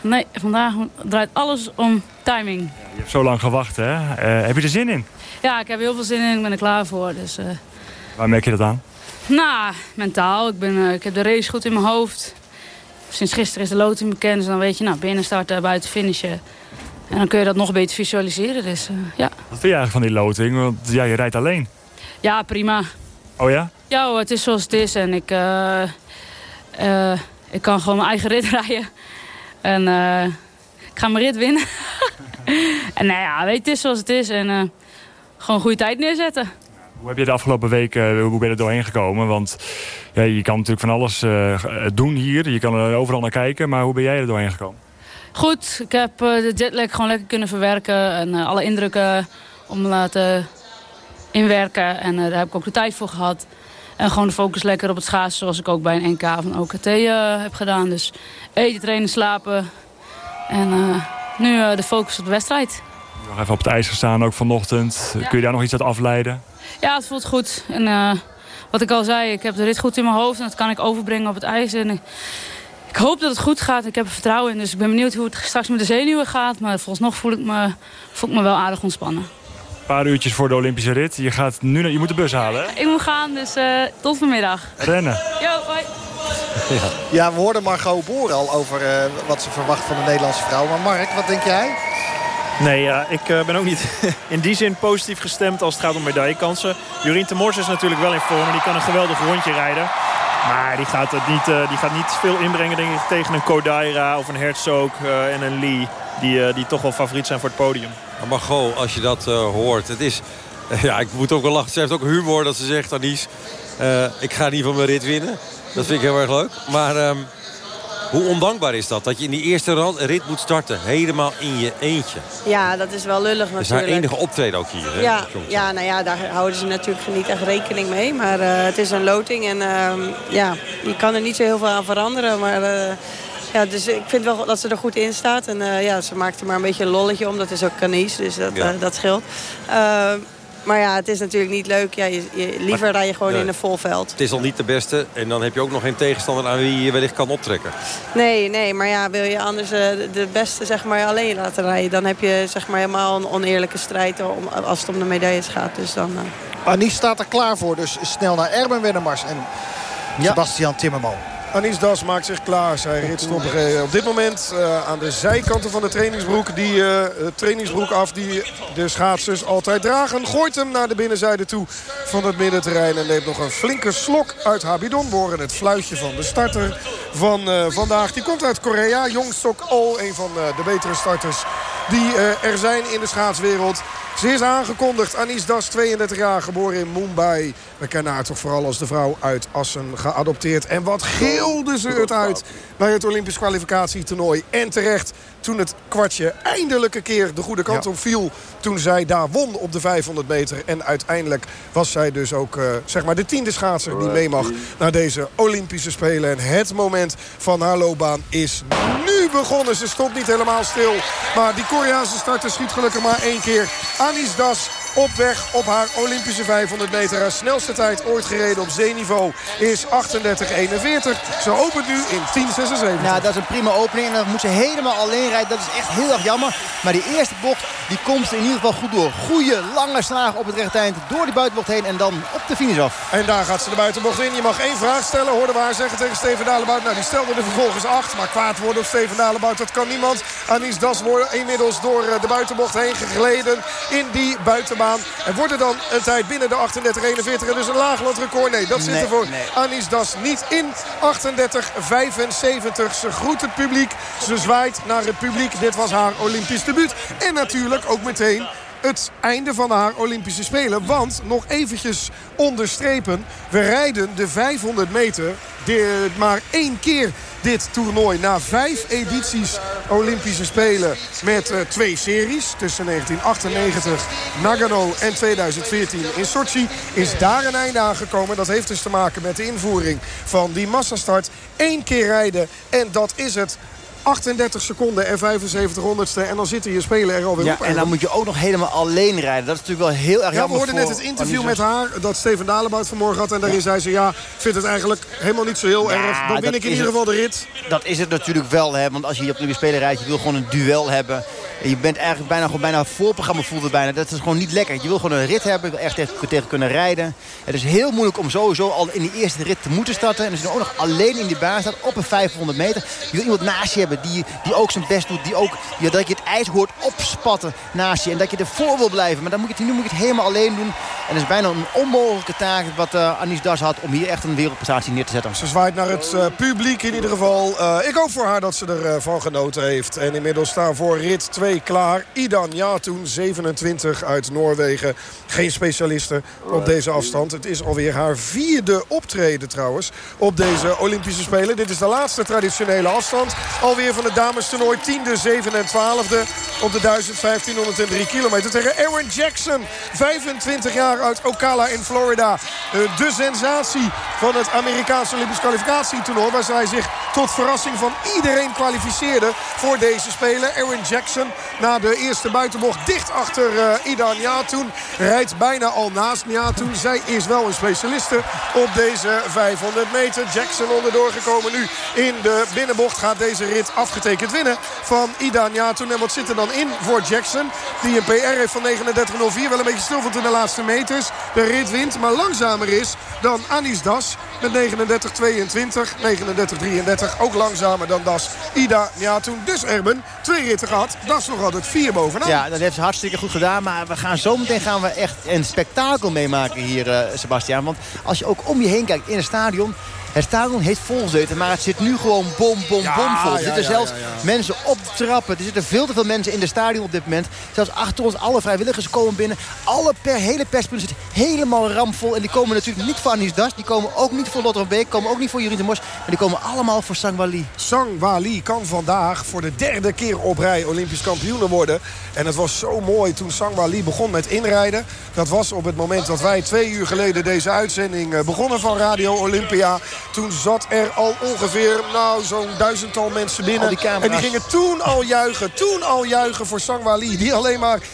Nee, vandaag draait alles om timing. Je hebt zo lang gewacht, hè? Eh, heb je er zin in? Ja, ik heb heel veel zin in. Ik ben er klaar voor. Dus, eh, Waar merk je dat aan? nou, mentaal. Ik, ben, eh, ik heb de race goed in mijn hoofd. Sinds gisteren is de loting bekend. Dus dan weet je, nou, binnen starten, buiten finishen. En dan kun je dat nog beter visualiseren. Dus ja. Wat vind je eigenlijk van die loting? Want ja, je rijdt alleen. ja, prima. Oh ja? Ja hoor, het is zoals het is. En ik, ik kan gewoon mijn eigen rit <laughs> rijden. En eh, ik ga mijn rit winnen. <laughs> en nou ja, weet het is zoals het is. En eh, gewoon een goede tijd neerzetten. Hoe heb je de afgelopen weken hoe ben je er doorheen gekomen? Want ja, je kan natuurlijk van alles eh, doen hier. Je kan er overal naar kijken. Maar hoe ben jij er doorheen gekomen? Goed, ik heb eh, de jetlag gewoon lekker kunnen verwerken. En eh, alle indrukken om te laten inwerken. En eh, daar heb ik ook de tijd voor gehad. En gewoon de focus lekker op het schaatsen. Zoals ik ook bij een NK van OKT eh, heb gedaan. Dus eten, trainen, slapen. En eh, nu eh, de focus op de wedstrijd. Nog even op het ijs gestaan ook vanochtend. Kun je daar nog iets uit afleiden? Ja, het voelt goed. En wat ik al zei, ik heb de rit goed in mijn hoofd. En dat kan ik overbrengen op het ijs. En ik, ik hoop dat het goed gaat. Ik heb er vertrouwen in. Dus ik ben benieuwd hoe het straks met de zenuwen gaat. Maar volgens nog voel ik me, voel ik me wel aardig ontspannen. Een paar uurtjes voor de Olympische rit. Je, gaat nu naar, je moet de bus halen, hè? Ik moet gaan, dus eh, tot vanmiddag. Rennen. Yo, hoi. Ja, we hoorden Margot Boer al over eh, wat ze verwacht van de Nederlandse vrouw. Maar Mark, wat denk jij? Nee, ja, ik eh, ben ook niet <laughs> in die zin positief gestemd als het gaat om medaillekansen. Jurien Temors is natuurlijk wel in vorm en die kan een geweldig rondje rijden. Maar die gaat, het niet, eh, die gaat niet veel inbrengen denk ik, tegen een Kodaira of een Herzog eh, en een Lee. Die, eh, die toch wel favoriet zijn voor het podium. Maar Margot, als je dat eh, hoort, het is... <laughs> ja, ik moet ook wel lachen. Ze heeft ook humor dat ze zegt, Anies... eh, ik ga niet van mijn rit winnen. Dat vind ik heel erg leuk. Maar ehm, hoe ondankbaar is dat? Dat je in die eerste rit moet starten. Helemaal in je eentje. Ja, dat is wel lullig Dat is haar natuurlijk. enige optreden ook hier. Hè? Ja, ja, nou ja, daar houden ze natuurlijk niet echt rekening mee. Maar eh, het is een loting en ehm, ja, je kan er niet zo heel veel aan veranderen. Maar ja, dus ik vind wel dat ze er goed in staat. En eh, ja, ze maakt er maar een beetje een lolletje om. Dat is ook Canice, dus dat, Ja. eh, dat scheelt. Ehm, maar ja, het is natuurlijk niet leuk. Ja, je, je- liever Maar- rij je gewoon Nee. in een vol veld. Het is al niet de beste. En dan heb je ook nog geen tegenstander aan wie je wellicht kan optrekken. Nee, nee, maar ja, wil je anders eh, de- beste zeg maar, alleen laten rijden... dan heb je zeg maar, helemaal een oneerlijke strijd om, als het om de medailles gaat. Dus dan... eh, Anies staat er klaar voor. Dus snel naar Erben Wennemars en Sebastian Timmerman. Anis Das maakt zich klaar. Zij ritst op, op dit moment eh, aan de zijkanten van de trainingsbroek. Die eh, trainingsbroek af die de schaatsers altijd dragen. Gooit hem naar de binnenzijde toe van het middenterrein. En neemt nog een flinke slok uit haar bidon. We horen het fluitje van de starter van vandaag. Die komt uit Korea. Jong Sok Oh, een van de betere starters die eh, er zijn in de schaatswereld. Ze is aangekondigd. Anis Das, 32 jaar, geboren in Mumbai. We kennen haar toch vooral als de vrouw uit Assen geadopteerd. En wat gilde ze het uit bij het Olympisch kwalificatietoernooi. En terecht toen het kwartje eindelijk een keer de goede kant op viel. Toen zij daar won op de 500 meter. En uiteindelijk was zij dus ook eh, zeg maar de tiende schaatser die mee mag naar deze Olympische Spelen. En het moment van haar loopbaan is nu begonnen. Ze stond niet helemaal stil. Maar die Koreaanse starter schiet gelukkig maar één keer. Anis Das op weg op haar Olympische 500 meter. Haar snelste tijd ooit gereden op zeeniveau is 38-41. Ze opent nu in 10.76. Ja, dat is een prima opening. En dan moet ze helemaal alleen rijden. Dat is echt heel erg jammer. Maar die eerste bocht die komt in ieder geval goed door. Goede lange slagen op het rechte eind. Door die buitenbocht heen en dan op de finish af. En daar gaat ze de buitenbocht in. Je mag één vraag stellen. Hoorde we haar zeggen tegen Steven Dalebout. Nou, die stelde er vervolgens acht. Maar kwaad worden op Steven Dalebout, dat kan niemand. Anis Das wordt inmiddels door eh, de buitenbocht heen gegleden in die buitenbaan. En wordt er dan een tijd binnen de 38-41. En dus een laagland record. Nee, dat zit Nee, er voor nee. Anis Das niet in. 38-75. Ze groet het publiek. Ze zwaait naar het publiek. Dit was haar Olympisch debuut. En natuurlijk ook meteen het einde van haar Olympische Spelen. Want nog eventjes onderstrepen. We rijden de 500 meter maar één keer dit toernooi. Na vijf edities Olympische Spelen met eh, twee series. Tussen 1998 Nagano en 2014 in Sochi. Is daar een einde aangekomen. Dat heeft dus te maken met de invoering van die massastart. Eén keer rijden en dat is het. 38 seconden en 75 honderdste. En dan zitten je spelen er alweer Ja, op. en dan moet je ook nog helemaal alleen rijden. Dat is natuurlijk wel heel erg Ja, we jammer hoorden net het interview met haar dat Steven Dalebout vanmorgen had. En daarin zei ze, ja, ik vind het eigenlijk helemaal niet zo heel Ja, erg. Dan win ik in ieder geval de rit. Dat is het natuurlijk wel, hè. Want als je hier op de Spelen rijdt, je wil gewoon een duel hebben. En je bent eigenlijk bijna, gewoon bijna voorprogramma voelt het bijna. Dat is gewoon niet lekker. Je wil gewoon een rit hebben, je wil echt tegen, tegen kunnen rijden. Het is heel moeilijk om sowieso al in die eerste rit te moeten starten. En als je dan ook nog alleen in die baan staat op een 500 meter. Je wil iemand naast je hebben Die, die ook zijn best doet. Die ook, ja, dat je het ijs hoort opspatten naast je. En dat je ervoor wil blijven. Maar dan moet je het, nu moet je het helemaal alleen doen. En het is bijna een onmogelijke taak wat uh, Anis Das had om hier echt een wereldprestatie neer te zetten. Ze zwaait naar het uh, publiek in ieder geval. Uh, ik hoop voor haar dat ze ervan van genoten heeft. En inmiddels staan voor rit 2 klaar. Idan Jatoen, 27 uit Noorwegen. Geen specialiste op deze afstand. Het is alweer haar vierde optreden trouwens op deze Olympische Spelen. Dit is de laatste traditionele afstand. Alweer van het damestoernooi 10e, 7 en 12e op de 1503 kilometer tegen Aaron Jackson. 25 jaar uit Ocala in Florida. De sensatie van het Amerikaanse Olympisch kwalificatietoernooi. Waar zij zich tot verrassing van iedereen kwalificeerde voor deze Spelen. Aaron Jackson na de eerste buitenbocht dicht achter uh, Ida Njatoen. Rijdt bijna al naast Njatoen. Zij is wel een specialiste op deze 500 meter. Jackson onderdoor gekomen nu in de binnenbocht. Gaat deze rit afgetekend winnen van Ida Njatoen. En wat zit er dan in voor Jackson? Die een PR heeft van 39.04. Wel een beetje stil van in de laatste meters. De rit wint, maar langzamer is dan Anis Das. Met 39.22, 39.33. Ook langzamer dan Das. Ida Njatoen. Dus Erben, twee ritten gehad. Das nog altijd vier bovenaan. Ja, dat heeft ze hartstikke goed gedaan. Maar we gaan zometeen gaan we echt een spektakel meemaken hier, uh, Sebastian. Want als je ook om je heen kijkt in het stadion... Het stadion heeft volgezeten, maar het zit nu gewoon bom, bom, Ja, bom vol. Er zitten ja, zelfs ja, mensen op de trappen. Er zitten veel te veel mensen in de stadion op dit moment. Zelfs achter ons, alle vrijwilligers komen binnen. Alle per, hele perspunten zit helemaal ramvol. En die komen natuurlijk niet voor Anis Das. Die komen ook niet voor Lotte Beek. komen ook niet voor Jurien de Mos. Maar die komen allemaal voor Sangwali. Sang Wali kan vandaag voor de derde keer op rij Olympisch kampioen worden. En het was zo mooi toen Sang Wali begon met inrijden. Dat was op het moment dat wij twee uur geleden deze uitzending eh, begonnen van Radio Olympia. Toen zat er al ongeveer nou, zo'n duizendtal mensen binnen. Die en die gingen toen al juichen. Toen al juichen voor Sang Wali. Die alleen maar